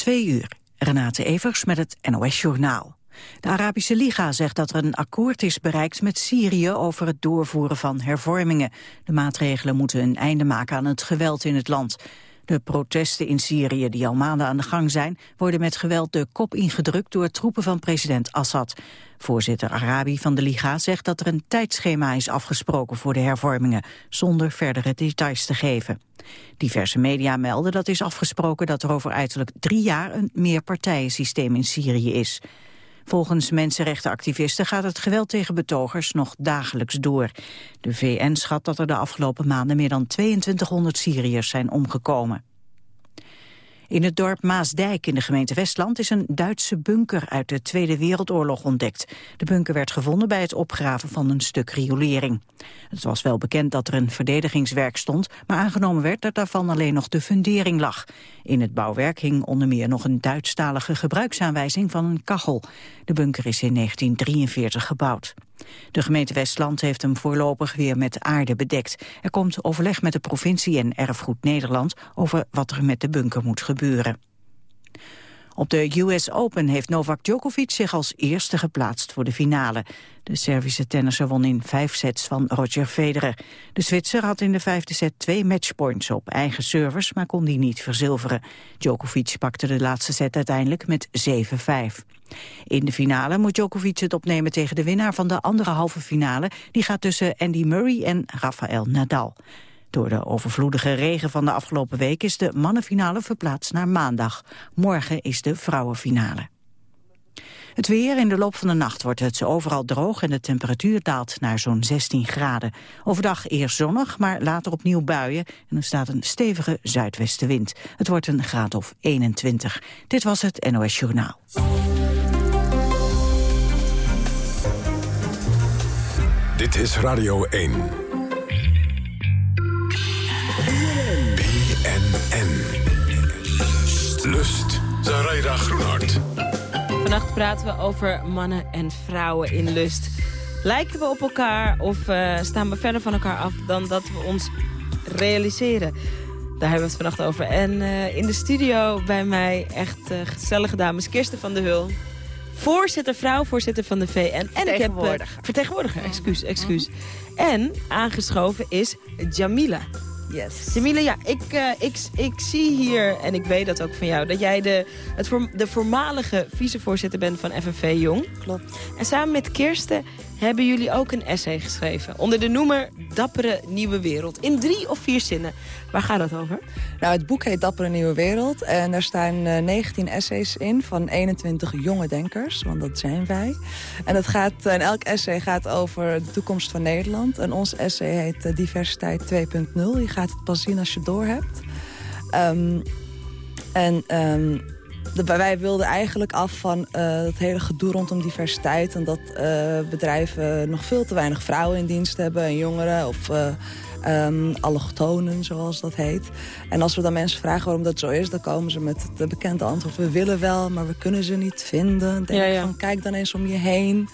Twee uur. Renate Evers met het NOS Journaal. De Arabische Liga zegt dat er een akkoord is bereikt met Syrië over het doorvoeren van hervormingen. De maatregelen moeten een einde maken aan het geweld in het land. De protesten in Syrië die al maanden aan de gang zijn... worden met geweld de kop ingedrukt door troepen van president Assad. Voorzitter Arabi van de Liga zegt dat er een tijdschema is afgesproken voor de hervormingen... zonder verdere details te geven. Diverse media melden dat is afgesproken dat er over uiterlijk drie jaar... een meerpartijensysteem in Syrië is. Volgens mensenrechtenactivisten gaat het geweld tegen betogers nog dagelijks door. De VN schat dat er de afgelopen maanden meer dan 2200 Syriërs zijn omgekomen. In het dorp Maasdijk in de gemeente Westland is een Duitse bunker uit de Tweede Wereldoorlog ontdekt. De bunker werd gevonden bij het opgraven van een stuk riolering. Het was wel bekend dat er een verdedigingswerk stond, maar aangenomen werd dat daarvan alleen nog de fundering lag. In het bouwwerk hing onder meer nog een Duitsstalige gebruiksaanwijzing van een kachel. De bunker is in 1943 gebouwd. De gemeente Westland heeft hem voorlopig weer met aarde bedekt. Er komt overleg met de provincie en Erfgoed Nederland over wat er met de bunker moet gebeuren. Op de US Open heeft Novak Djokovic zich als eerste geplaatst voor de finale. De Servische tennisser won in vijf sets van Roger Federer. De Zwitser had in de vijfde set twee matchpoints op eigen servers, maar kon die niet verzilveren. Djokovic pakte de laatste set uiteindelijk met 7-5. In de finale moet Djokovic het opnemen tegen de winnaar van de andere halve finale. Die gaat tussen Andy Murray en Rafael Nadal. Door de overvloedige regen van de afgelopen week is de mannenfinale verplaatst naar maandag. Morgen is de vrouwenfinale. Het weer in de loop van de nacht wordt het overal droog en de temperatuur daalt naar zo'n 16 graden. Overdag eerst zonnig, maar later opnieuw buien en er staat een stevige zuidwestenwind. Het wordt een graad of 21. Dit was het NOS Journaal. Dit is Radio 1. BNN. Lust. Zaraida Groenhart. Vannacht praten we over mannen en vrouwen in lust. Lijken we op elkaar of uh, staan we verder van elkaar af dan dat we ons realiseren? Daar hebben we het vannacht over. En uh, in de studio bij mij echt uh, gezellige dames. Kirsten van de Hul. Voorzitter, vrouw, voorzitter van de VN. En. Ik heb, vertegenwoordiger, excuus, excuus. En aangeschoven is Jamila. Yes. Jamila, ja, ik, uh, ik, ik zie hier, en ik weet dat ook van jou... dat jij de, het voor, de voormalige vicevoorzitter bent van FNV Jong. Klopt. En samen met Kirsten hebben jullie ook een essay geschreven. Onder de noemer Dappere Nieuwe Wereld. In drie of vier zinnen. Waar gaat het over? Nou, het boek heet Dappere Nieuwe Wereld. En daar staan uh, 19 essays in van 21 jonge denkers. Want dat zijn wij. En, het gaat, en elk essay gaat over de toekomst van Nederland. En ons essay heet uh, Diversiteit 2.0. Je gaat het pas zien als je door hebt. Um, en... De, wij wilden eigenlijk af van uh, het hele gedoe rondom diversiteit... en dat bedrijven nog veel te weinig vrouwen in dienst hebben... en jongeren of um, allochtonen, zoals dat heet. En als we dan mensen vragen waarom dat zo is... dan komen ze met het bekende antwoord... we willen wel, maar we kunnen ze niet vinden. Denk ja, ja. van, kijk dan eens om je heen...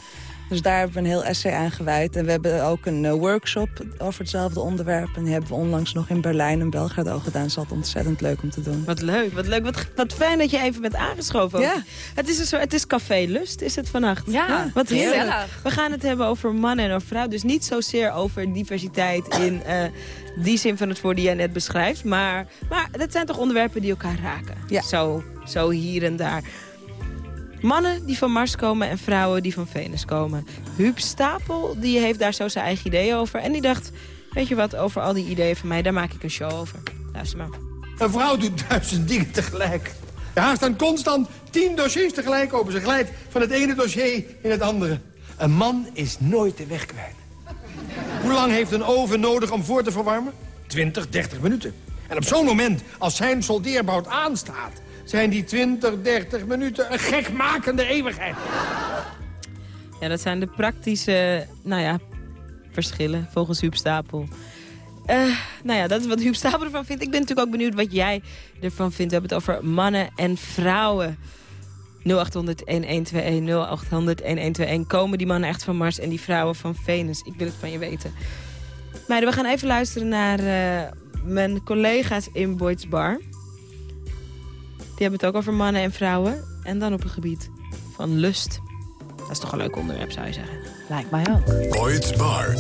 Dus daar hebben we een heel essay aan gewijd. En we hebben ook een uh, workshop over hetzelfde onderwerp. En die hebben we onlangs nog in Berlijn en Belgrado gedaan. Dat is altijd ontzettend leuk om te doen. Wat leuk, wat leuk. Wat, wat fijn dat je even bent aangeschoven. Ja. Het is, een soort, het is Café Lust, is het vannacht. Ja, ja wat heerlijk. We gaan het hebben over mannen en over vrouwen. Dus niet zozeer over diversiteit in... Uh, die zin van het woord die jij net beschrijft. Maar, maar dat zijn toch onderwerpen die elkaar raken. Ja. Zo, zo hier en daar. Mannen die van Mars komen en vrouwen die van Venus komen. Huub Stapel die heeft daar zo zijn eigen ideeën over. En die dacht, weet je wat, over al die ideeën van mij, daar maak ik een show over. Luister maar. Een vrouw doet duizend dingen tegelijk. Haar staan constant tien dossiers tegelijk open. Ze glijdt van het ene dossier in het andere. Een man is nooit de weg kwijt. Hoe lang heeft een oven nodig om voor te verwarmen? 20, 30 minuten. En op zo'n moment, als zijn soldeerbout aanstaat zijn die 20, 30 minuten een gekmakende eeuwigheid. Ja, dat zijn de praktische, nou ja, verschillen volgens Huub Stapel. Uh, nou ja, dat is wat Huub Stapel ervan vindt. Ik ben natuurlijk ook benieuwd wat jij ervan vindt. We hebben het over mannen en vrouwen. 0800-1121, 0800-1121. Komen die mannen echt van Mars en die vrouwen van Venus? Ik wil het van je weten. Meiden, we gaan even luisteren naar uh, mijn collega's in Boyd's Bar. Die hebben het ook over mannen en vrouwen. En dan op een gebied van lust. Dat is toch een leuk onderwerp, zou je zeggen. Lijkt mij ook. Boyd's Bar.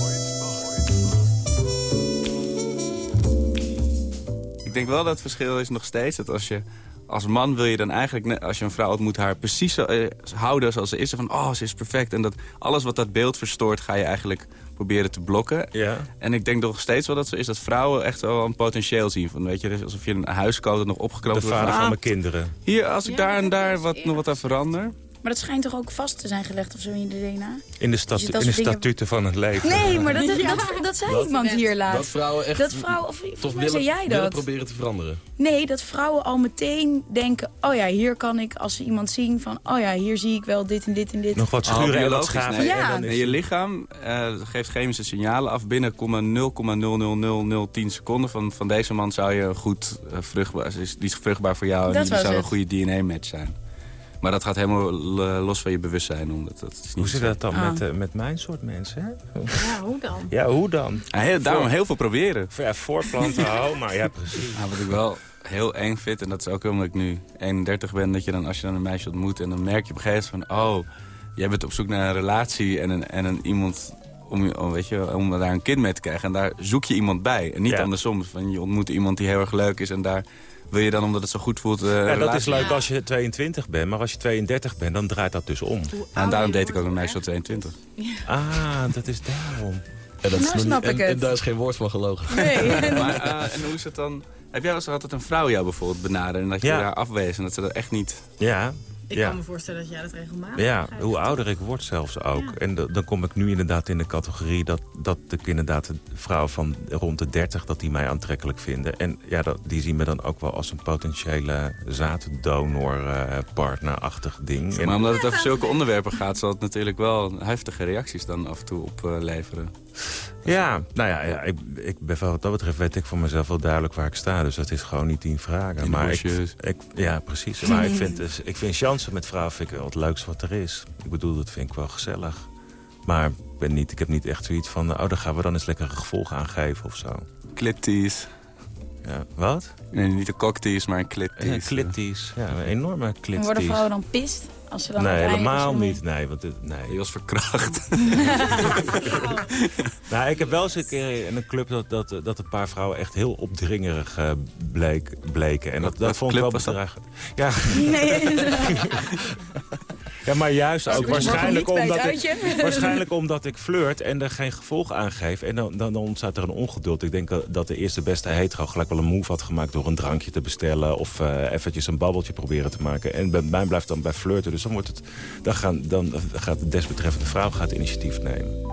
Ik denk wel dat het verschil is nog steeds dat als je als man wil je dan eigenlijk, als je een vrouw ontmoet, haar precies zo, eh, houden zoals ze is. Van, oh, ze is perfect. En dat alles wat dat beeld verstoort, ga je eigenlijk proberen te blokken. Ja. En ik denk nog steeds wel dat zo is dat vrouwen echt wel een potentieel zien. Van, weet je, dus alsof je een huis koopt dat nog De opgeknapt wordt. vader van, van ah, mijn kinderen. Hier, als ik Ja, daar en daar is wat, nog wat aan verander. Maar dat schijnt toch ook vast te zijn gelegd of zo in je DNA? In de, statu Dus dat in de soort dingen- statuten van het leven. Nee, maar dat, dat, dat, zei iemand hier Dat laatst. vrouwen echt Dat vrouwen, of volgens toch mij zei willen, jij willen dat. proberen te veranderen. Nee, dat vrouwen al meteen denken... oh ja, hier kan ik, als ze iemand zien van... oh ja, hier zie ik wel dit en dit en dit. Nog wat Oh, schuren en wat biologisch, schaven. nee. Ja. En is je lichaam eh, geeft chemische signalen af binnen 0,0000010 seconden. Van, van deze man zou je goed uh, vruchtbaar is, Die is vruchtbaar voor jou en Dat die zou een goede DNA-match zijn. Maar dat gaat helemaal eh, los van je bewustzijn. Omdat dat is niet Hoe zit dat dan Ah. met, eh, met mijn soort mensen? Hè? Ja, hoe dan? Ja, hoe dan? Ja, heel- daarom heel veel proberen. Ja, voortplanten, oh, maar ja, precies. Ja, wat ik wel heel eng vind, en dat is ook omdat ik nu 31 ben... dat je dan, als je dan een meisje ontmoet en dan merk je op een gegeven moment van... oh, jij bent op zoek naar een relatie en een, en een iemand om, je- om, weet je, om daar een kind mee te krijgen. En daar zoek je iemand bij. En niet Ja. andersom. Van, je ontmoet iemand die heel erg leuk is en daar wil je dan, omdat het zo goed voelt... eh, Ja, dat is leuk als je 22 bent, maar als je 32 bent, dan draait dat dus om. En daarom deed ik ook een meisje van 22. Ah, dat is daarom. Ja, dat is Nou snap niet, ik en, het. en daar is geen woord van gelogen. Nee. Maar, eh, en hoe is het dan... Heb jij wel eens gehad dat een vrouw jou bijvoorbeeld benaderde... en dat je Ja. haar afwees en dat ze dat echt niet... Ja, Ik ja. kan me voorstellen dat jij dat regelmatig Ja, hoe ouder ik word zelfs ook. En da- dan kom ik nu inderdaad in de categorie dat, dat ik inderdaad de vrouw van rond de 30... dat die mij aantrekkelijk vinden. En ja, dat, die zien me dan ook wel als een potentiële zaaddonor eh, partnerachtig ding. En- Maar omdat het over zulke onderwerpen gaat... zal het natuurlijk wel heftige reacties dan af en toe opleveren. Ja, nou ja, ja ik, ik ben wel, wat dat betreft weet ik voor mezelf wel duidelijk waar ik sta. Dus dat is gewoon niet tien vragen. Maar ik, ja, precies. Maar ik vind, dus, ik vind met vrouwen vind ik wel het leukste wat er is. Ik bedoel, dat vind ik wel gezellig. Maar ik, ben niet, ik heb niet echt zoiets van... oh, daar gaan we dan eens lekker een gevolg aan geven of zo. Cliptease. Ja, wat? Nee, niet een cocktease, maar een Een cliptease. cliptease. Ja, een enorme En worden vrouwen dan pist? Als ze dan Nee, helemaal niet. Nee, want het, nee. Hij was verkracht. Nou, ik heb wel eens een keer in een club dat, dat, dat een paar vrouwen echt heel opdringerig eh, bleek, bleken. En dat, dat vond ik wel bedreigend. Ja, Nee, ja, maar juist ook waarschijnlijk omdat, ik, waarschijnlijk omdat ik flirt en er geen gevolg aan geef. En dan, dan, dan ontstaat er een ongeduld. Ik denk dat de eerste beste hetero gelijk wel een move had gemaakt... door een drankje te bestellen of eh, eventjes een babbeltje proberen te maken. En bij mij blijft dan bij flirten. Dus dan, wordt het, dan, gaan, dan gaat de desbetreffende vrouw gaat initiatief nemen.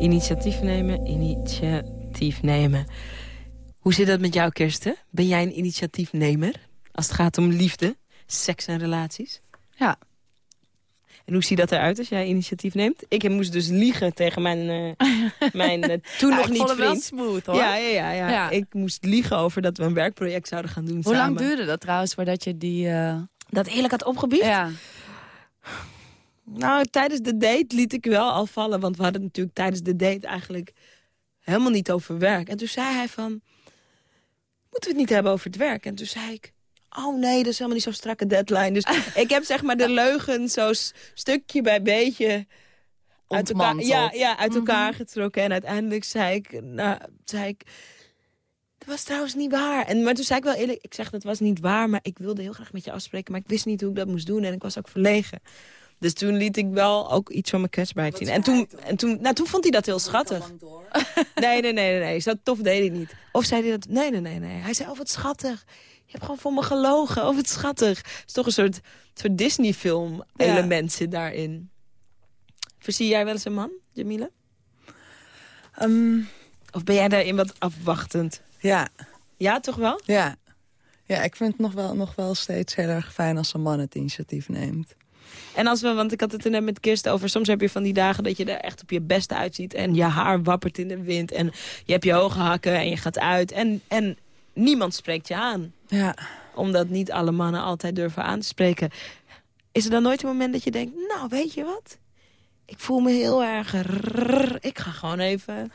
Initiatief nemen, initiatief nemen. Hoe zit dat met jou, Kirsten? Ben jij een initiatiefnemer? Als het gaat om liefde, seks en relaties? Ja. En hoe ziet dat eruit als jij initiatief neemt? Ik moest dus liegen tegen mijn, eh, mijn eh, toen nog niet wel vriend. smooth, hoor. Ja, ja, ja, ja. Ik moest liegen over dat we een werkproject zouden gaan doen Hoe samen. lang duurde dat trouwens voordat je die... eh, Dat eerlijk had opgebiecht? Ja. Nou, tijdens de date liet ik wel al vallen. Want we hadden natuurlijk tijdens de date eigenlijk helemaal niet over werk. En toen zei hij van, moeten we het niet hebben over het werk? En toen zei ik, oh nee, dat is helemaal niet zo'n strakke deadline. Dus ik heb zeg maar de leugen zo stukje bij beetje uit elkaar, ja, ja, uit elkaar getrokken. En uiteindelijk zei ik, nou, zei ik, dat was trouwens niet waar. En, maar toen zei ik wel eerlijk, ik zeg dat was niet waar, maar ik wilde heel graag met je afspreken. Maar ik wist niet hoe ik dat moest doen en ik was ook verlegen. Dus toen liet ik wel ook iets van mijn kwetsbaarheid zien. En toen, en toen, nou, toen vond hij dat heel schattig. Nee, nee, nee, nee, nee. Zo tof deed hij niet. Of zei hij dat? Nee, nee, nee, nee. Hij zei, oh, wat schattig. Je hebt gewoon voor me gelogen. Oh, wat schattig. Het is toch een soort, soort Disney-film element zit daarin. Verzie jij wel eens een man, Jamila? Ehm, Of ben jij daarin wat afwachtend? ja, Ja, toch wel? ja. Ja, ik vind het nog wel, nog wel steeds heel erg fijn als een man het initiatief neemt. En als we, want ik had het er net met Kirsten over... soms heb je van die dagen dat je er echt op je beste uitziet... en je haar wappert in de wind en je hebt je hoge hakken en je gaat uit... en, en niemand spreekt je aan. Ja. Omdat niet alle mannen altijd durven aan te spreken. Is er dan nooit een moment dat je denkt... nou, weet je wat? ik voel me heel erg... ik ga gewoon even...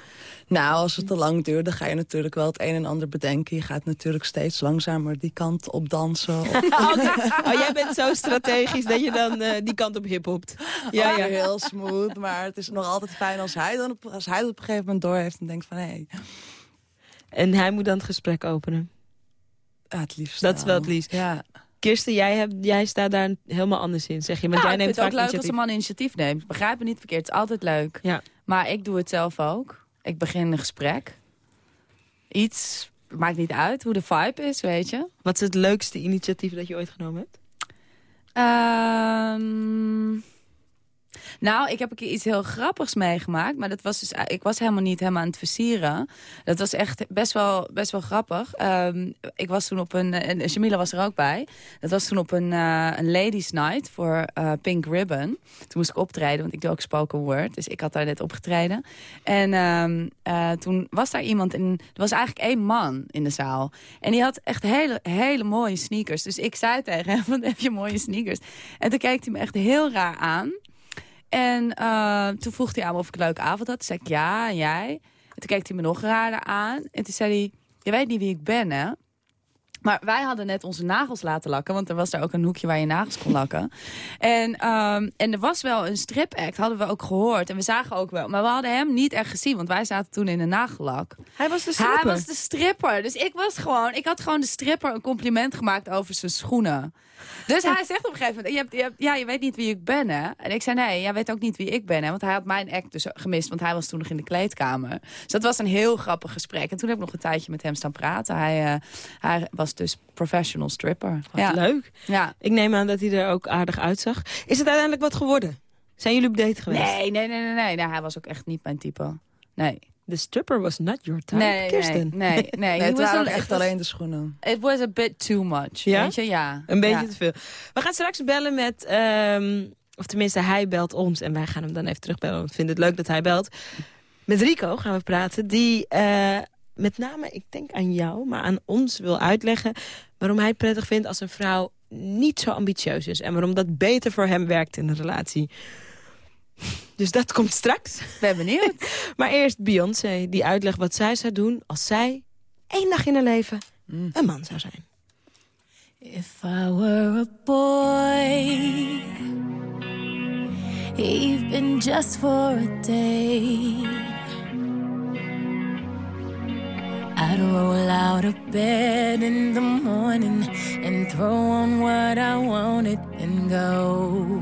Nou, als het te lang duurt, dan ga je natuurlijk wel het een en ander bedenken. Je gaat natuurlijk steeds langzamer die kant op dansen. Of... Oh, oh, jij bent zo strategisch dat je dan eh, die kant op hiphopt. Ja, ja, heel smooth. Maar het is nog altijd fijn als hij, dan op, als hij het op een gegeven moment door heeft en denkt van... hé, hey, En hij moet dan het gesprek openen. Ah, het liefst Dat is wel het liefst. Ja. Kirsten, jij, hebt, jij staat daar helemaal anders in, zeg je. Want Ja, jij ik neemt vind het ook leuk als een man initiatief neemt. Begrijp me niet verkeerd, het is altijd leuk. Ja. Maar ik doe het zelf ook. Ik begin een gesprek. Iets, maakt niet uit hoe de vibe is, weet je. Wat is het leukste initiatief dat je ooit genomen hebt? Ehm, nou, ik heb een keer iets heel grappigs meegemaakt. Maar dat was dus, ik was helemaal niet helemaal aan het versieren. Dat was echt best wel, best wel grappig. Ehm, ik was toen op een... En Jamila was er ook bij. Dat was toen op een, eh, een ladies night voor eh, Pink Ribbon. Toen moest ik optreden, want ik doe ook spoken word. Dus ik had daar net opgetreden. En ehm, eh, toen was daar iemand... En er was eigenlijk één man in de zaal. En die had echt hele, hele mooie sneakers. Dus ik zei tegen hem, heb je mooie sneakers. En toen keek hij me echt heel raar aan. En eh, toen vroeg hij aan me of ik een leuke avond had. Toen zei ik ja, en jij? En toen keek hij me nog raarder aan. En toen zei hij, je weet niet wie ik ben, hè? Maar wij hadden net onze nagels laten lakken. Want er was daar ook een hoekje waar je nagels kon lakken. En, ehm, en er was wel een stripact, hadden we ook gehoord. En we zagen ook wel. Maar we hadden hem niet echt gezien. Want wij zaten toen in de nagellak. Hij was de Hij stripper. was de stripper. Dus ik was gewoon... Ik had gewoon de stripper een compliment gemaakt over zijn schoenen. Dus hij zegt op een gegeven moment... Je hebt, je hebt, ja, je weet niet wie ik ben, hè? En ik zei, nee, jij weet ook niet wie ik ben, hè? Want hij had mijn act dus gemist. Want hij was toen nog in de kleedkamer. Dus dat was een heel grappig gesprek. En toen heb ik nog een tijdje met hem staan praten. Hij, eh, hij was dus professional stripper. Wat ja. leuk. Ja. Ik neem aan dat hij er ook aardig uitzag. Is het uiteindelijk wat geworden? Zijn jullie op date geweest? Nee, nee, nee, nee, nee. Nee, hij was ook echt niet mijn type. Nee. The stripper was not your type, Nee, Kirsten. nee, nee, nee. Nee, He het was waren echt was- alleen de schoenen. It was a bit too much, Ja? weet je? Ja. Een beetje Ja. te veel. We gaan straks bellen met... ehm, of tenminste, hij belt ons. En wij gaan hem dan even terugbellen. Want we vinden het leuk dat hij belt. Met Rico gaan we praten. Die eh, met name, ik denk aan jou, maar aan ons wil uitleggen... waarom hij het prettig vindt als een vrouw niet zo ambitieus is. En waarom dat beter voor hem werkt in een relatie. Dus dat komt straks. Ben benieuwd. Maar eerst Beyoncé, die uitlegt wat zij zou doen... als zij één dag in haar leven een man zou zijn. If I were a boy, even just for a day, I'd roll out of bed in the morning and throw on what I wanted and go.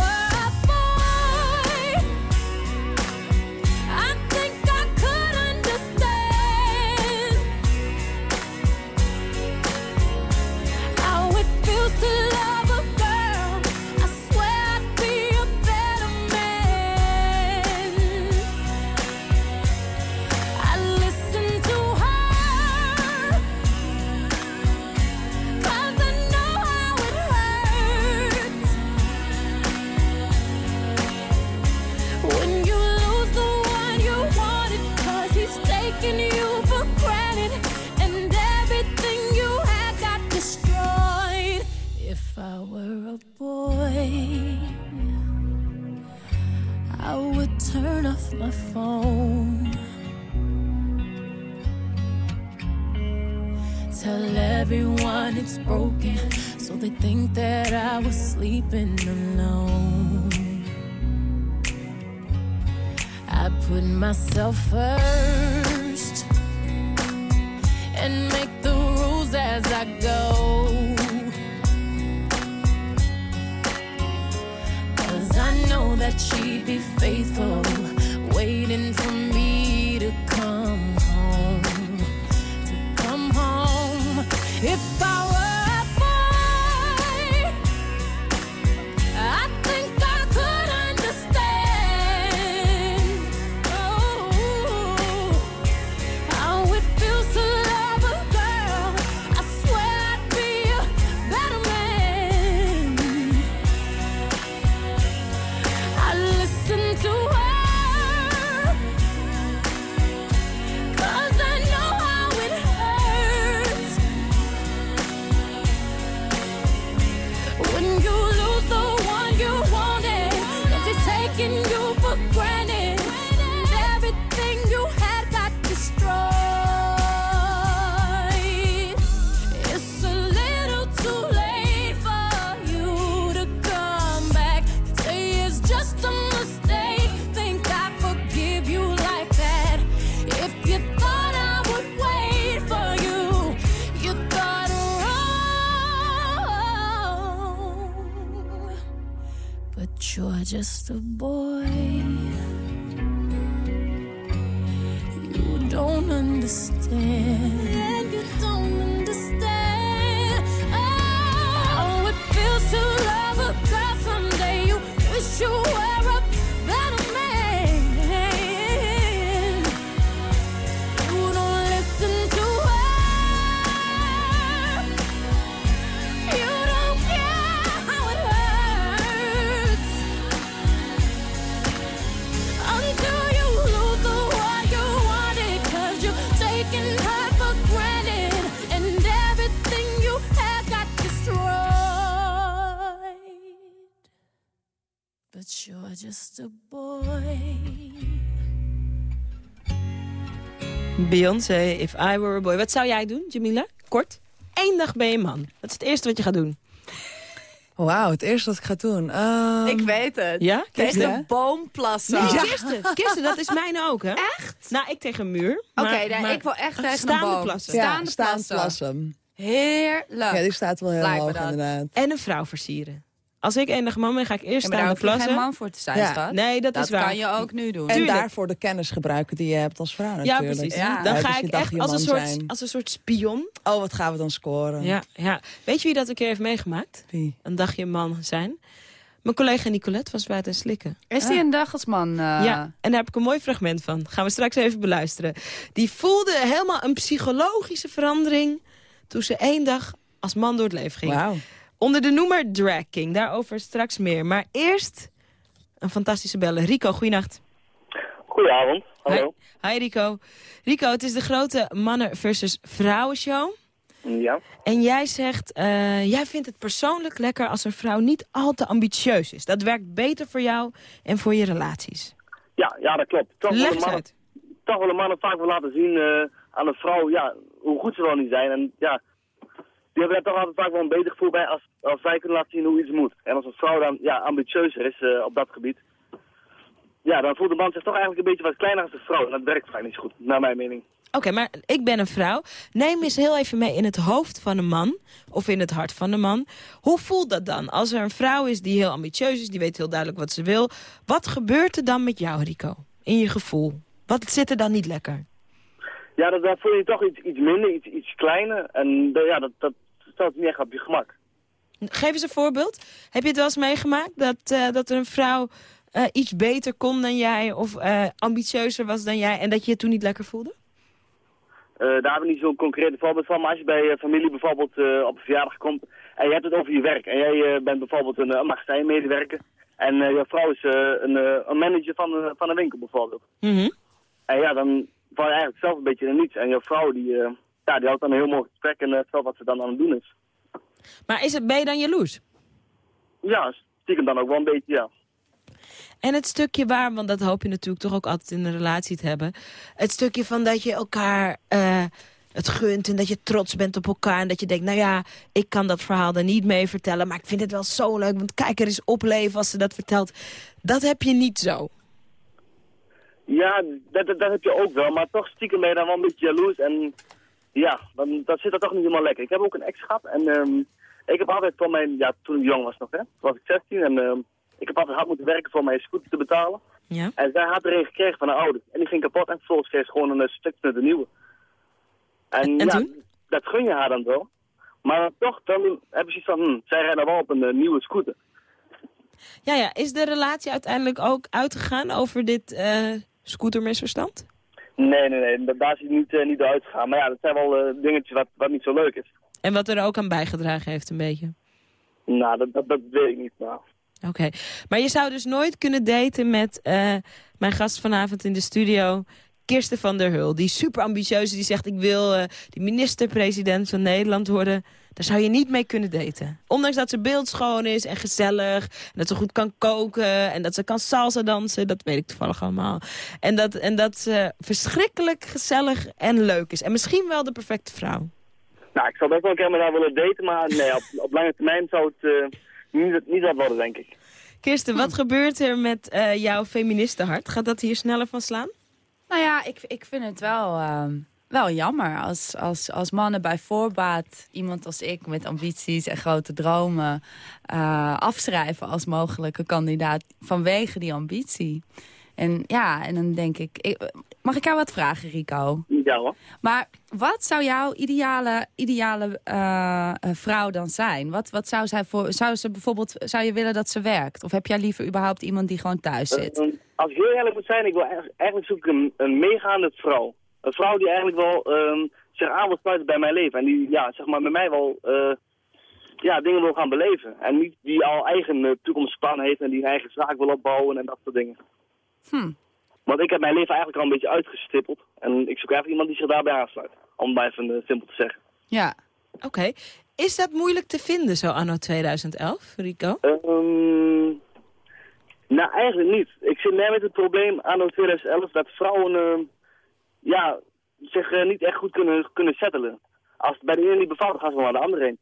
suffer Beyoncé, If I Were a Boy. Wat zou jij doen, Jamila? Kort. Eén dag ben je man. Wat is het eerste wat je gaat doen? Wauw, het eerste wat ik ga doen. Ehm, Ik weet het. Ja? Tegen Kirsten? de boom plassen. Nee, Oké, Kirsten. Kirsten, dat is mijn ook, hè? Echt? Nou, ik tegen een muur. nee, maar ik wil echt tegen staande een boom. plassen. ja, staande staan plassen. plassen. Heerlijk. Ja, die staat wel heel hoog dat. inderdaad. En een vrouw versieren. Als ik enig man ben, ga ik eerst Ja, daar staan hoef je plassen. geen man voor te zijn, Ja. schat. Nee, dat, Dat is waar. kan je ook nu doen. En Tuurlijk. daarvoor de kennis gebruiken die je hebt als vrouw Ja, natuurlijk. precies. Ja. Dan Ja, ga dus je ik dag echt als een, man soort, zijn. als een soort spion. Oh, wat gaan we dan scoren? Ja, ja. Weet je wie dat een keer heeft meegemaakt? Wie? Een dagje man zijn. Mijn collega Nicolette was bij het slikken. Is die een dagelsman? eh? Ja, en daar heb ik een mooi fragment van. Gaan we straks even beluisteren. Die voelde helemaal een psychologische verandering... toen ze één dag als man door het leven ging. Wauw. Onder de noemer Drag King. Daarover straks meer. Maar eerst een fantastische bellen. Rico, goeienacht. Goedenavond, hallo. Hi, Hi Rico. Rico, het is de grote mannen versus vrouwen show. Ja. En jij zegt, eh, jij vindt het persoonlijk lekker als een vrouw niet al te ambitieus is. Dat werkt beter voor jou en voor je relaties. Ja, ja, dat klopt. Toch Leg mannen, uit. toch willen mannen vaak wel laten zien eh, aan een vrouw ja, hoe goed ze wel niet zijn. En ja, die hebben toch altijd vaak wel een beter gevoel bij als, als zij kunnen laten zien hoe iets moet. En als een vrouw dan ja, ambitieuzer is eh, op dat gebied, ja, dan voelt de man zich toch eigenlijk een beetje wat kleiner als de vrouw. En dat werkt vaak niet zo goed, naar mijn mening. Oké, maar ik ben een vrouw. Neem eens heel even mee in het hoofd van een man. Of in het hart van een man. Hoe voelt dat dan? Als er een vrouw is die heel ambitieus is. Die weet heel duidelijk wat ze wil. Wat gebeurt er dan met jou, Rico? In je gevoel. Wat zit er dan niet lekker? Ja, dat, dat voel je toch iets, iets minder, iets, iets kleiner. En eh, ja, dat, dat stelt niet echt op je gemak. Geef eens een voorbeeld. Heb je het wel eens meegemaakt dat, eh, dat er een vrouw eh, iets beter kon dan jij... of ambitieuzer was dan jij en dat je je toen niet lekker voelde? Daar hebben we niet zo'n concreet voorbeeld van. Maar als je bij je familie bijvoorbeeld op een verjaardag komt en je hebt het over je werk. En jij bent bijvoorbeeld een, magazijnmedewerker. En jouw vrouw is een, een manager van, een- van een winkel bijvoorbeeld. Mhm. En ja, dan val je eigenlijk zelf een beetje in niets. En jouw vrouw die, eh, ja, die houdt dan een heel mooi gesprek en uh, vertelt wat ze dan aan het doen is. Maar is het, ben je dan jaloers? Ja, stiekem dan ook wel een beetje, ja. En het stukje waar, want dat hoop je natuurlijk toch ook altijd in een relatie te hebben. Het stukje van dat je elkaar eh, het gunt en dat je trots bent op elkaar. En dat je denkt, nou ja, ik kan dat verhaal er niet mee vertellen. Maar ik vind het wel zo leuk, want kijk er eens opleven als ze dat vertelt. Dat heb je niet zo. Ja, dat, dat, dat heb je ook wel. Maar toch stiekem ben je dan wel een beetje jaloers. En ja, dan, dat zit er toch niet helemaal lekker. Ik heb ook een ex gehad en ehm, ik heb altijd voor mijn, ja, toen ik jong was nog, hè. Toen was ik 16 en ehm, ik heb altijd hard moeten werken voor mijn scooter te betalen. Ja. En zij had er een gekregen van een oude. En die ging kapot en vervolgens kreeg ze gewoon een eh, stuk naar de nieuwe. En, En ja, toen? dat gun je haar dan wel. Maar toch, dan heb je zoiets van, hm, zij rijdt nou wel op een eh, nieuwe scooter. Ja, ja. Is de relatie uiteindelijk ook uitgegaan over dit eh scootermisverstand? Nee, nee, nee, da- daar is hij niet, eh, niet uitgegaan. Maar ja, dat zijn wel eh, dingetjes wat, wat niet zo leuk is. En wat er ook aan bijgedragen heeft een beetje? Nou, dat, dat, dat weet ik niet, maar... Oké, maar je zou dus nooit kunnen daten met eh, mijn gast vanavond in de studio, Kirsten van der Hul. Die super ambitieus die zegt ik wil de minister-president van Nederland worden. Daar zou je niet mee kunnen daten. Ondanks dat ze beeldschoon is en gezellig. En dat ze goed kan koken. En dat ze kan salsa dansen. Dat weet ik toevallig allemaal. En dat, en dat ze verschrikkelijk gezellig en leuk is. En misschien wel de perfecte vrouw. Nou, ik zou best wel een keer met haar willen daten, maar nee, op, op lange termijn zou het eh, niet, niet dat worden, denk ik. Kirsten, wat gebeurt er met eh, jouw feministenhart? Gaat dat hier sneller van slaan? Nou ja, ik, ik vind het wel, ehm, wel jammer als, als, als mannen bij voorbaat iemand als ik met ambities en grote dromen eh, afschrijven als mogelijke kandidaat vanwege die ambitie. En ja, en dan denk ik, ik- mag ik jou wat vragen, Rico? Ja hoor. Maar wat zou jouw ideale, ideale eh, eh, vrouw dan zijn? Wat, wat zou zij voor, zou ze bijvoorbeeld, zou je willen dat ze werkt? Of heb jij liever überhaupt iemand die gewoon thuis zit? Eh, als ik heel eerlijk moet zijn, ik wil eigenlijk, eigenlijk zoek ik een, een meegaande vrouw. Een vrouw die eigenlijk wel ehm, zich aan wil sluiten bij mijn leven. En die, ja, zeg maar, met mij wel eh, ja, dingen wil gaan beleven. En niet die al eigen uh, toekomstplannen heeft en die een eigen zaak wil opbouwen en dat soort dingen. Hm. Want ik heb mijn leven eigenlijk al een beetje uitgestippeld. En ik zoek eigenlijk iemand die zich daarbij aansluit. Om het even eh, simpel te zeggen. Ja. Oké. Is dat moeilijk te vinden zo anno 2011, Rico? Ehm, nou, eigenlijk niet. Ik zit meer met het probleem anno 2011 dat vrouwen ehm, ja, zich eh, niet echt goed kunnen, kunnen settelen. Als het bij de ene niet bevalt, dan gaan ze wel naar de andere heen.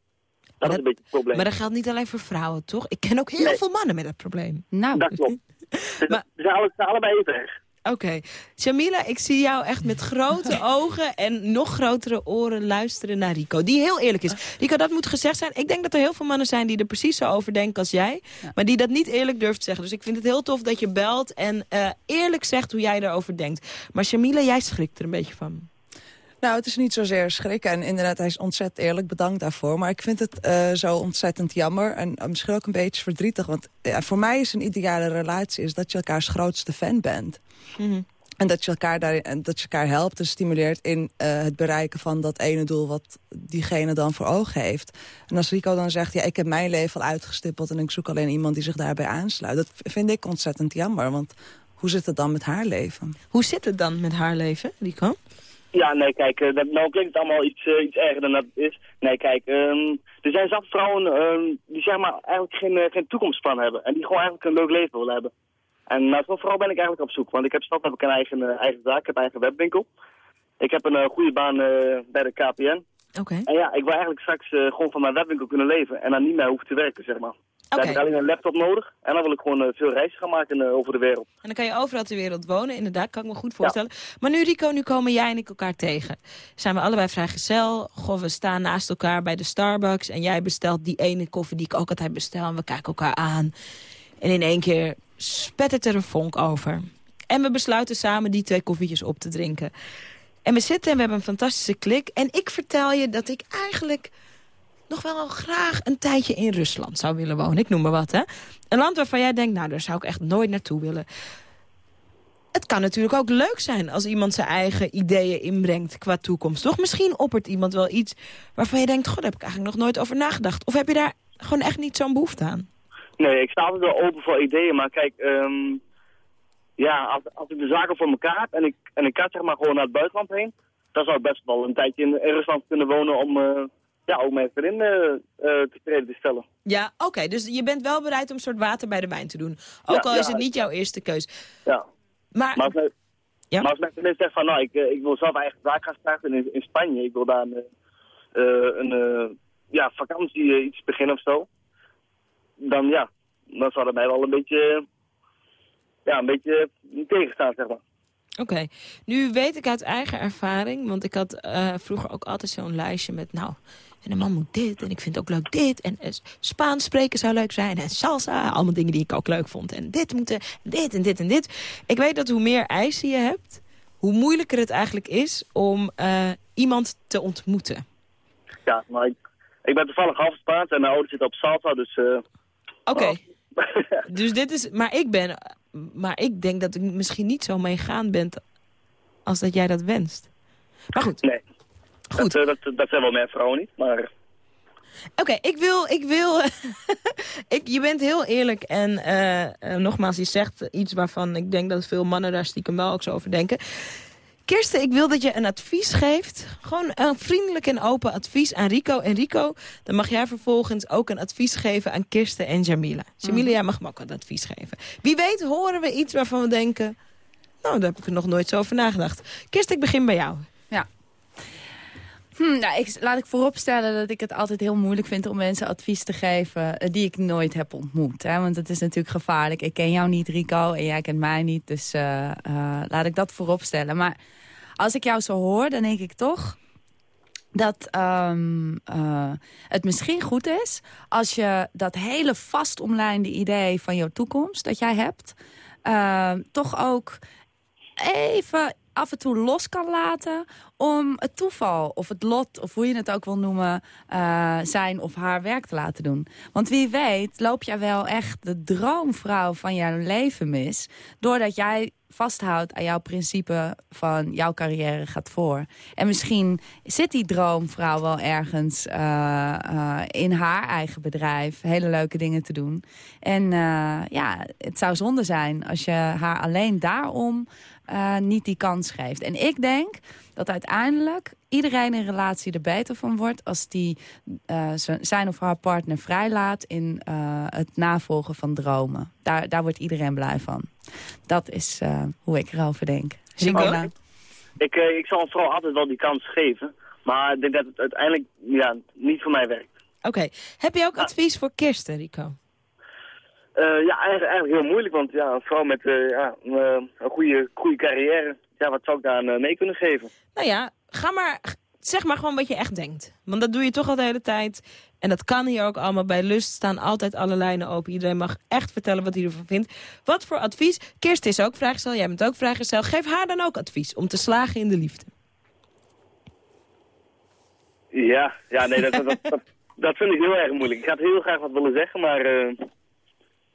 Dat is een beetje het probleem. Maar dat geldt niet alleen voor vrouwen, toch? Ik ken ook heel Nee. veel mannen met dat probleem. Nou. Dat klopt. Ze Maar- ze zijn, alle, ze zijn allebei even erg. Oké. Jamila, ik zie jou echt met grote ogen en nog grotere oren luisteren naar Rico. Die heel eerlijk is. Rico, dat moet gezegd zijn. Ik denk dat er heel veel mannen zijn die er precies zo over denken als jij. Maar die dat niet eerlijk durft te zeggen. Dus ik vind het heel tof dat je belt en eh, eerlijk zegt hoe jij erover denkt. Maar Jamila, jij schrikt er een beetje van. Nou, het is niet zozeer schrikken. En inderdaad, hij is ontzettend eerlijk. Bedankt daarvoor. Maar ik vind het eh, zo ontzettend jammer. En eh, misschien ook een beetje verdrietig. Want ja, voor mij is een ideale relatie... is dat je elkaars grootste fan bent. En dat je elkaar, daarin, en dat je elkaar helpt en stimuleert in eh, het bereiken van dat ene doel... wat diegene dan voor ogen heeft. En als Rico dan zegt, ja, ik heb mijn leven al uitgestippeld... en ik zoek alleen iemand die zich daarbij aansluit. Dat vind ik ontzettend jammer. Want hoe zit het dan met haar leven? Hoe zit het dan met haar leven, Rico? Ja, nee, kijk, eh, dat, nou klinkt het allemaal iets, eh, iets erger dan dat het is. Nee, kijk, ehm, er zijn zat vrouwen ehm, die zeg maar eigenlijk geen, eh, geen toekomstplan hebben. En die gewoon eigenlijk een leuk leven willen hebben. En naar zo'n vrouw ben ik eigenlijk op zoek. Want ik heb zelf heb ik een eigen, eigen zaak, ik heb een eigen webwinkel. Ik heb een goede baan bij de KPN. Oké. En ja, ik wil eigenlijk straks gewoon van mijn webwinkel kunnen leven. En dan niet meer hoeven te werken, zeg maar. Dan heb ik alleen een laptop nodig. En dan wil ik gewoon eh, veel reizen gaan maken eh, over de wereld. En dan kan je overal ter wereld wonen, inderdaad, kan ik me goed voorstellen. Maar nu Rico, nu komen jij en ik elkaar tegen. Zijn we allebei vrijgezel. Goh, we staan naast elkaar bij de Starbucks. En jij bestelt die ene koffie die ik ook altijd bestel. En we kijken elkaar aan. En in één keer spettert er een vonk over. En we besluiten samen die twee koffietjes op te drinken. En we zitten en we hebben een fantastische klik. En ik vertel je dat ik eigenlijk nog wel graag een tijdje in Rusland zou willen wonen. Ik noem maar wat, hè. Een land waarvan jij denkt, nou, daar zou ik echt nooit naartoe willen. Het kan natuurlijk ook leuk zijn als iemand zijn eigen ideeën inbrengt qua toekomst. Toch misschien oppert iemand wel iets waarvan je denkt... god, daar heb ik eigenlijk nog nooit over nagedacht. Of heb je daar gewoon echt niet zo'n behoefte aan? Nee, ik sta altijd wel open voor ideeën, maar kijk, ehm, ja, als, als ik de zaken voor elkaar heb en ik, en ik zeg maar gewoon naar het buitenland heen, dan zou ik best wel een tijdje in, in Rusland kunnen wonen om eh, ja, ook mijn vriendin eh, eh, tevreden te stellen. Ja, oké. dus je bent wel bereid om een soort water bij de wijn te doen. Ook Ja, al is ja. het niet jouw eerste keus. Ja. Maar, Maar als, mijn- Ja? maar als mijn vriendin zegt van, nou, ik, eh, ik wil zelf eigen zaak gaan starten in, in Spanje, ik wil daar een, eh, een eh, ja, vakantie iets beginnen of zo, dan ja, dan zou dat mij wel een beetje, ja, een beetje tegenstaan, zeg maar. Oké, nu weet ik uit eigen ervaring, want ik had vroeger ook altijd zo'n lijstje met, nou, en een man moet dit, en ik vind ook leuk dit, en eh, Spaans spreken zou leuk zijn, en salsa, allemaal dingen die ik ook leuk vond, en dit moeten, dit en dit en dit. Ik weet dat hoe meer eisen je hebt, hoe moeilijker het eigenlijk is om eh, iemand te ontmoeten. Ja, maar ik, ik ben toevallig half Spaans en mijn ouders zitten op Salsa, dus... eh, Oké, dus dit is, maar ik ben, maar ik denk dat ik misschien niet zo meegaan ben als dat jij dat wenst. Maar goed. Nee. Goed. Dat, eh, dat, dat zijn wel mijn vrouwen niet, maar... Oké, ik wil, ik wil, ik, je bent heel eerlijk en eh, eh, nogmaals, je zegt iets waarvan ik denk dat veel mannen daar stiekem wel ook zo over denken. Kirsten, ik wil dat je een advies geeft. Gewoon een vriendelijk en open advies aan Rico. En Rico, dan mag jij vervolgens ook een advies geven aan Kirsten en Jamila. Jamila, jij mag me ook een advies geven. Wie weet horen we iets waarvan we denken... Nou, daar heb ik er nog nooit zo over nagedacht. Kirsten, ik begin bij jou. Hm, nou, ik, laat ik vooropstellen dat ik het altijd heel moeilijk vind om mensen advies te geven eh, die ik nooit heb ontmoet. Hè? Want het is natuurlijk gevaarlijk. Ik ken jou niet, Rico, en jij kent mij niet. Dus eh, eh, laat ik dat vooropstellen. Maar als ik jou zo hoor, dan denk ik toch dat ehm, eh, het misschien goed is als je dat hele vastomlijnde idee van jouw toekomst dat jij hebt, toch ook even af en toe los kan laten om het toeval of het lot, of hoe je het ook wil noemen, eh, zijn of haar werk te laten doen. Want wie weet loop jij wel echt de droomvrouw van jouw leven mis, doordat jij vasthoudt aan jouw principe van jouw carrière gaat voor. En misschien zit die droomvrouw wel ergens uh, uh, in haar eigen bedrijf hele leuke dingen te doen. En uh, ja, het zou zonde zijn als je haar alleen daarom niet die kans geeft. En ik denk dat uiteindelijk iedereen in relatie er beter van wordt... als die uh, zijn of haar partner vrijlaat in uh, het navolgen van dromen. Daar, daar wordt iedereen blij van. Dat is uh, hoe ik erover denk. Simona? Ik, ik zal een vrouw altijd wel die kans geven. Maar ik denk dat het uiteindelijk ja, niet voor mij werkt. Oké. Okay. Heb je ook advies voor Kirsten, Rico? ja, eigenlijk, eigenlijk heel moeilijk. Want ja, een vrouw met ja, een goede, goede carrière ja, wat zou ik daar mee kunnen geven? Nou ja, ga maar, zeg maar gewoon wat je echt denkt. Want dat doe je toch al de hele tijd. En dat kan hier ook allemaal. Bij Lust staan altijd alle lijnen open. Iedereen mag echt vertellen wat hij ervan vindt. Wat voor advies? Kirsten is ook vrijgezel, jij bent ook vrijgezel. Geef haar dan ook advies om te slagen in de liefde. Ja, ja nee, dat, dat, dat, dat vind ik heel erg moeilijk. Ik had heel graag wat willen zeggen, maar... Uh,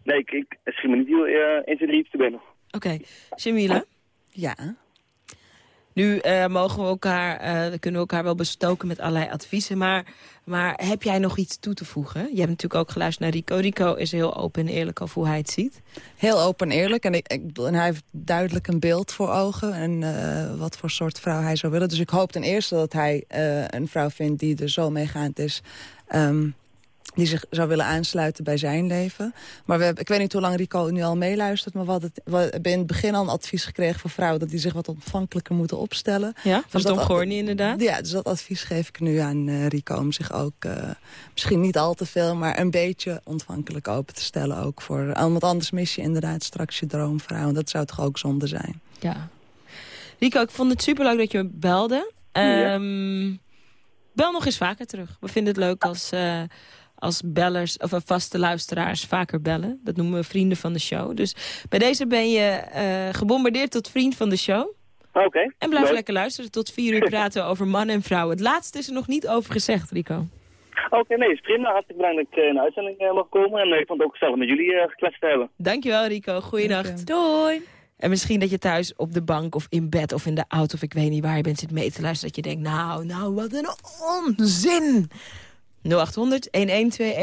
nee, ik, ik schiet me niet heel uh, in zijn te binnen. Oké. Okay. Jamila? Ja? Nu uh, mogen we elkaar, uh, kunnen we elkaar wel bestoken met allerlei adviezen. Maar, maar heb jij nog iets toe te voegen? Je hebt natuurlijk ook geluisterd naar Rico. Rico is heel open en eerlijk over hoe hij het ziet. Heel open en eerlijk. En, ik, en hij heeft duidelijk een beeld voor ogen. En uh, wat voor soort vrouw hij zou willen. Dus ik hoop ten eerste dat hij een vrouw vindt die er zo meegaand is... Um, die zich zou willen aansluiten bij zijn leven. Maar we hebben, ik weet niet hoe lang Rico nu al meeluistert... maar we, hadden, we hebben in het begin al een advies gekregen voor vrouwen... dat die zich wat ontvankelijker moeten opstellen. Ja, van dus Tom Gorny inderdaad. Ja, dus dat advies geef ik nu aan uh, Rico... om zich ook, uh, misschien niet al te veel... maar een beetje ontvankelijk open te stellen ook voor... Want anders mis je inderdaad straks je droomvrouw. En dat zou toch ook zonde zijn. Ja. Rico, ik vond het superleuk dat je me belde. Ja. Um, bel nog eens vaker terug. We vinden het leuk als... Uh, als bellers of vaste luisteraars vaker bellen. Dat noemen we vrienden van de show. Dus bij deze ben je uh, gebombardeerd tot vriend van de show. Oké. Okay. En blijf leuk. lekker luisteren. Tot vier uur praten over man en vrouw. Het laatste is er nog niet over gezegd, Rico. Oké, okay, nee, is prima. Hartelijk bedankt dat ik in de uitzending uh, mag komen. En ik vond het ook gezellig met jullie uh, gekletst te hebben. Dankjewel, Rico. Goeienacht. Doei. En misschien dat je thuis op de bank of in bed of in de auto... of ik weet niet waar je bent zit mee te luisteren... dat je denkt, nou, nou, wat een onzin. 0800-1121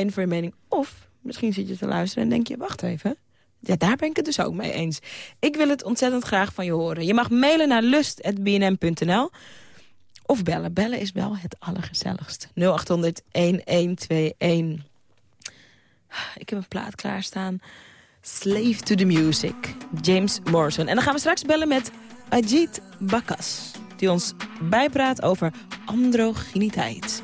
voor je mening. Of misschien zit je te luisteren en denk je, wacht even. Ja, daar ben ik het dus ook mee eens. Ik wil het ontzettend graag van je horen. Je mag mailen naar lust.bnm.nl of bellen. Bellen is wel het allergezelligst. 0800-1121. Ik heb een plaat klaarstaan. Slave to the Music, James Morrison. En dan gaan we straks bellen met Ajit Bakas... die ons bijpraat over androgyniteit.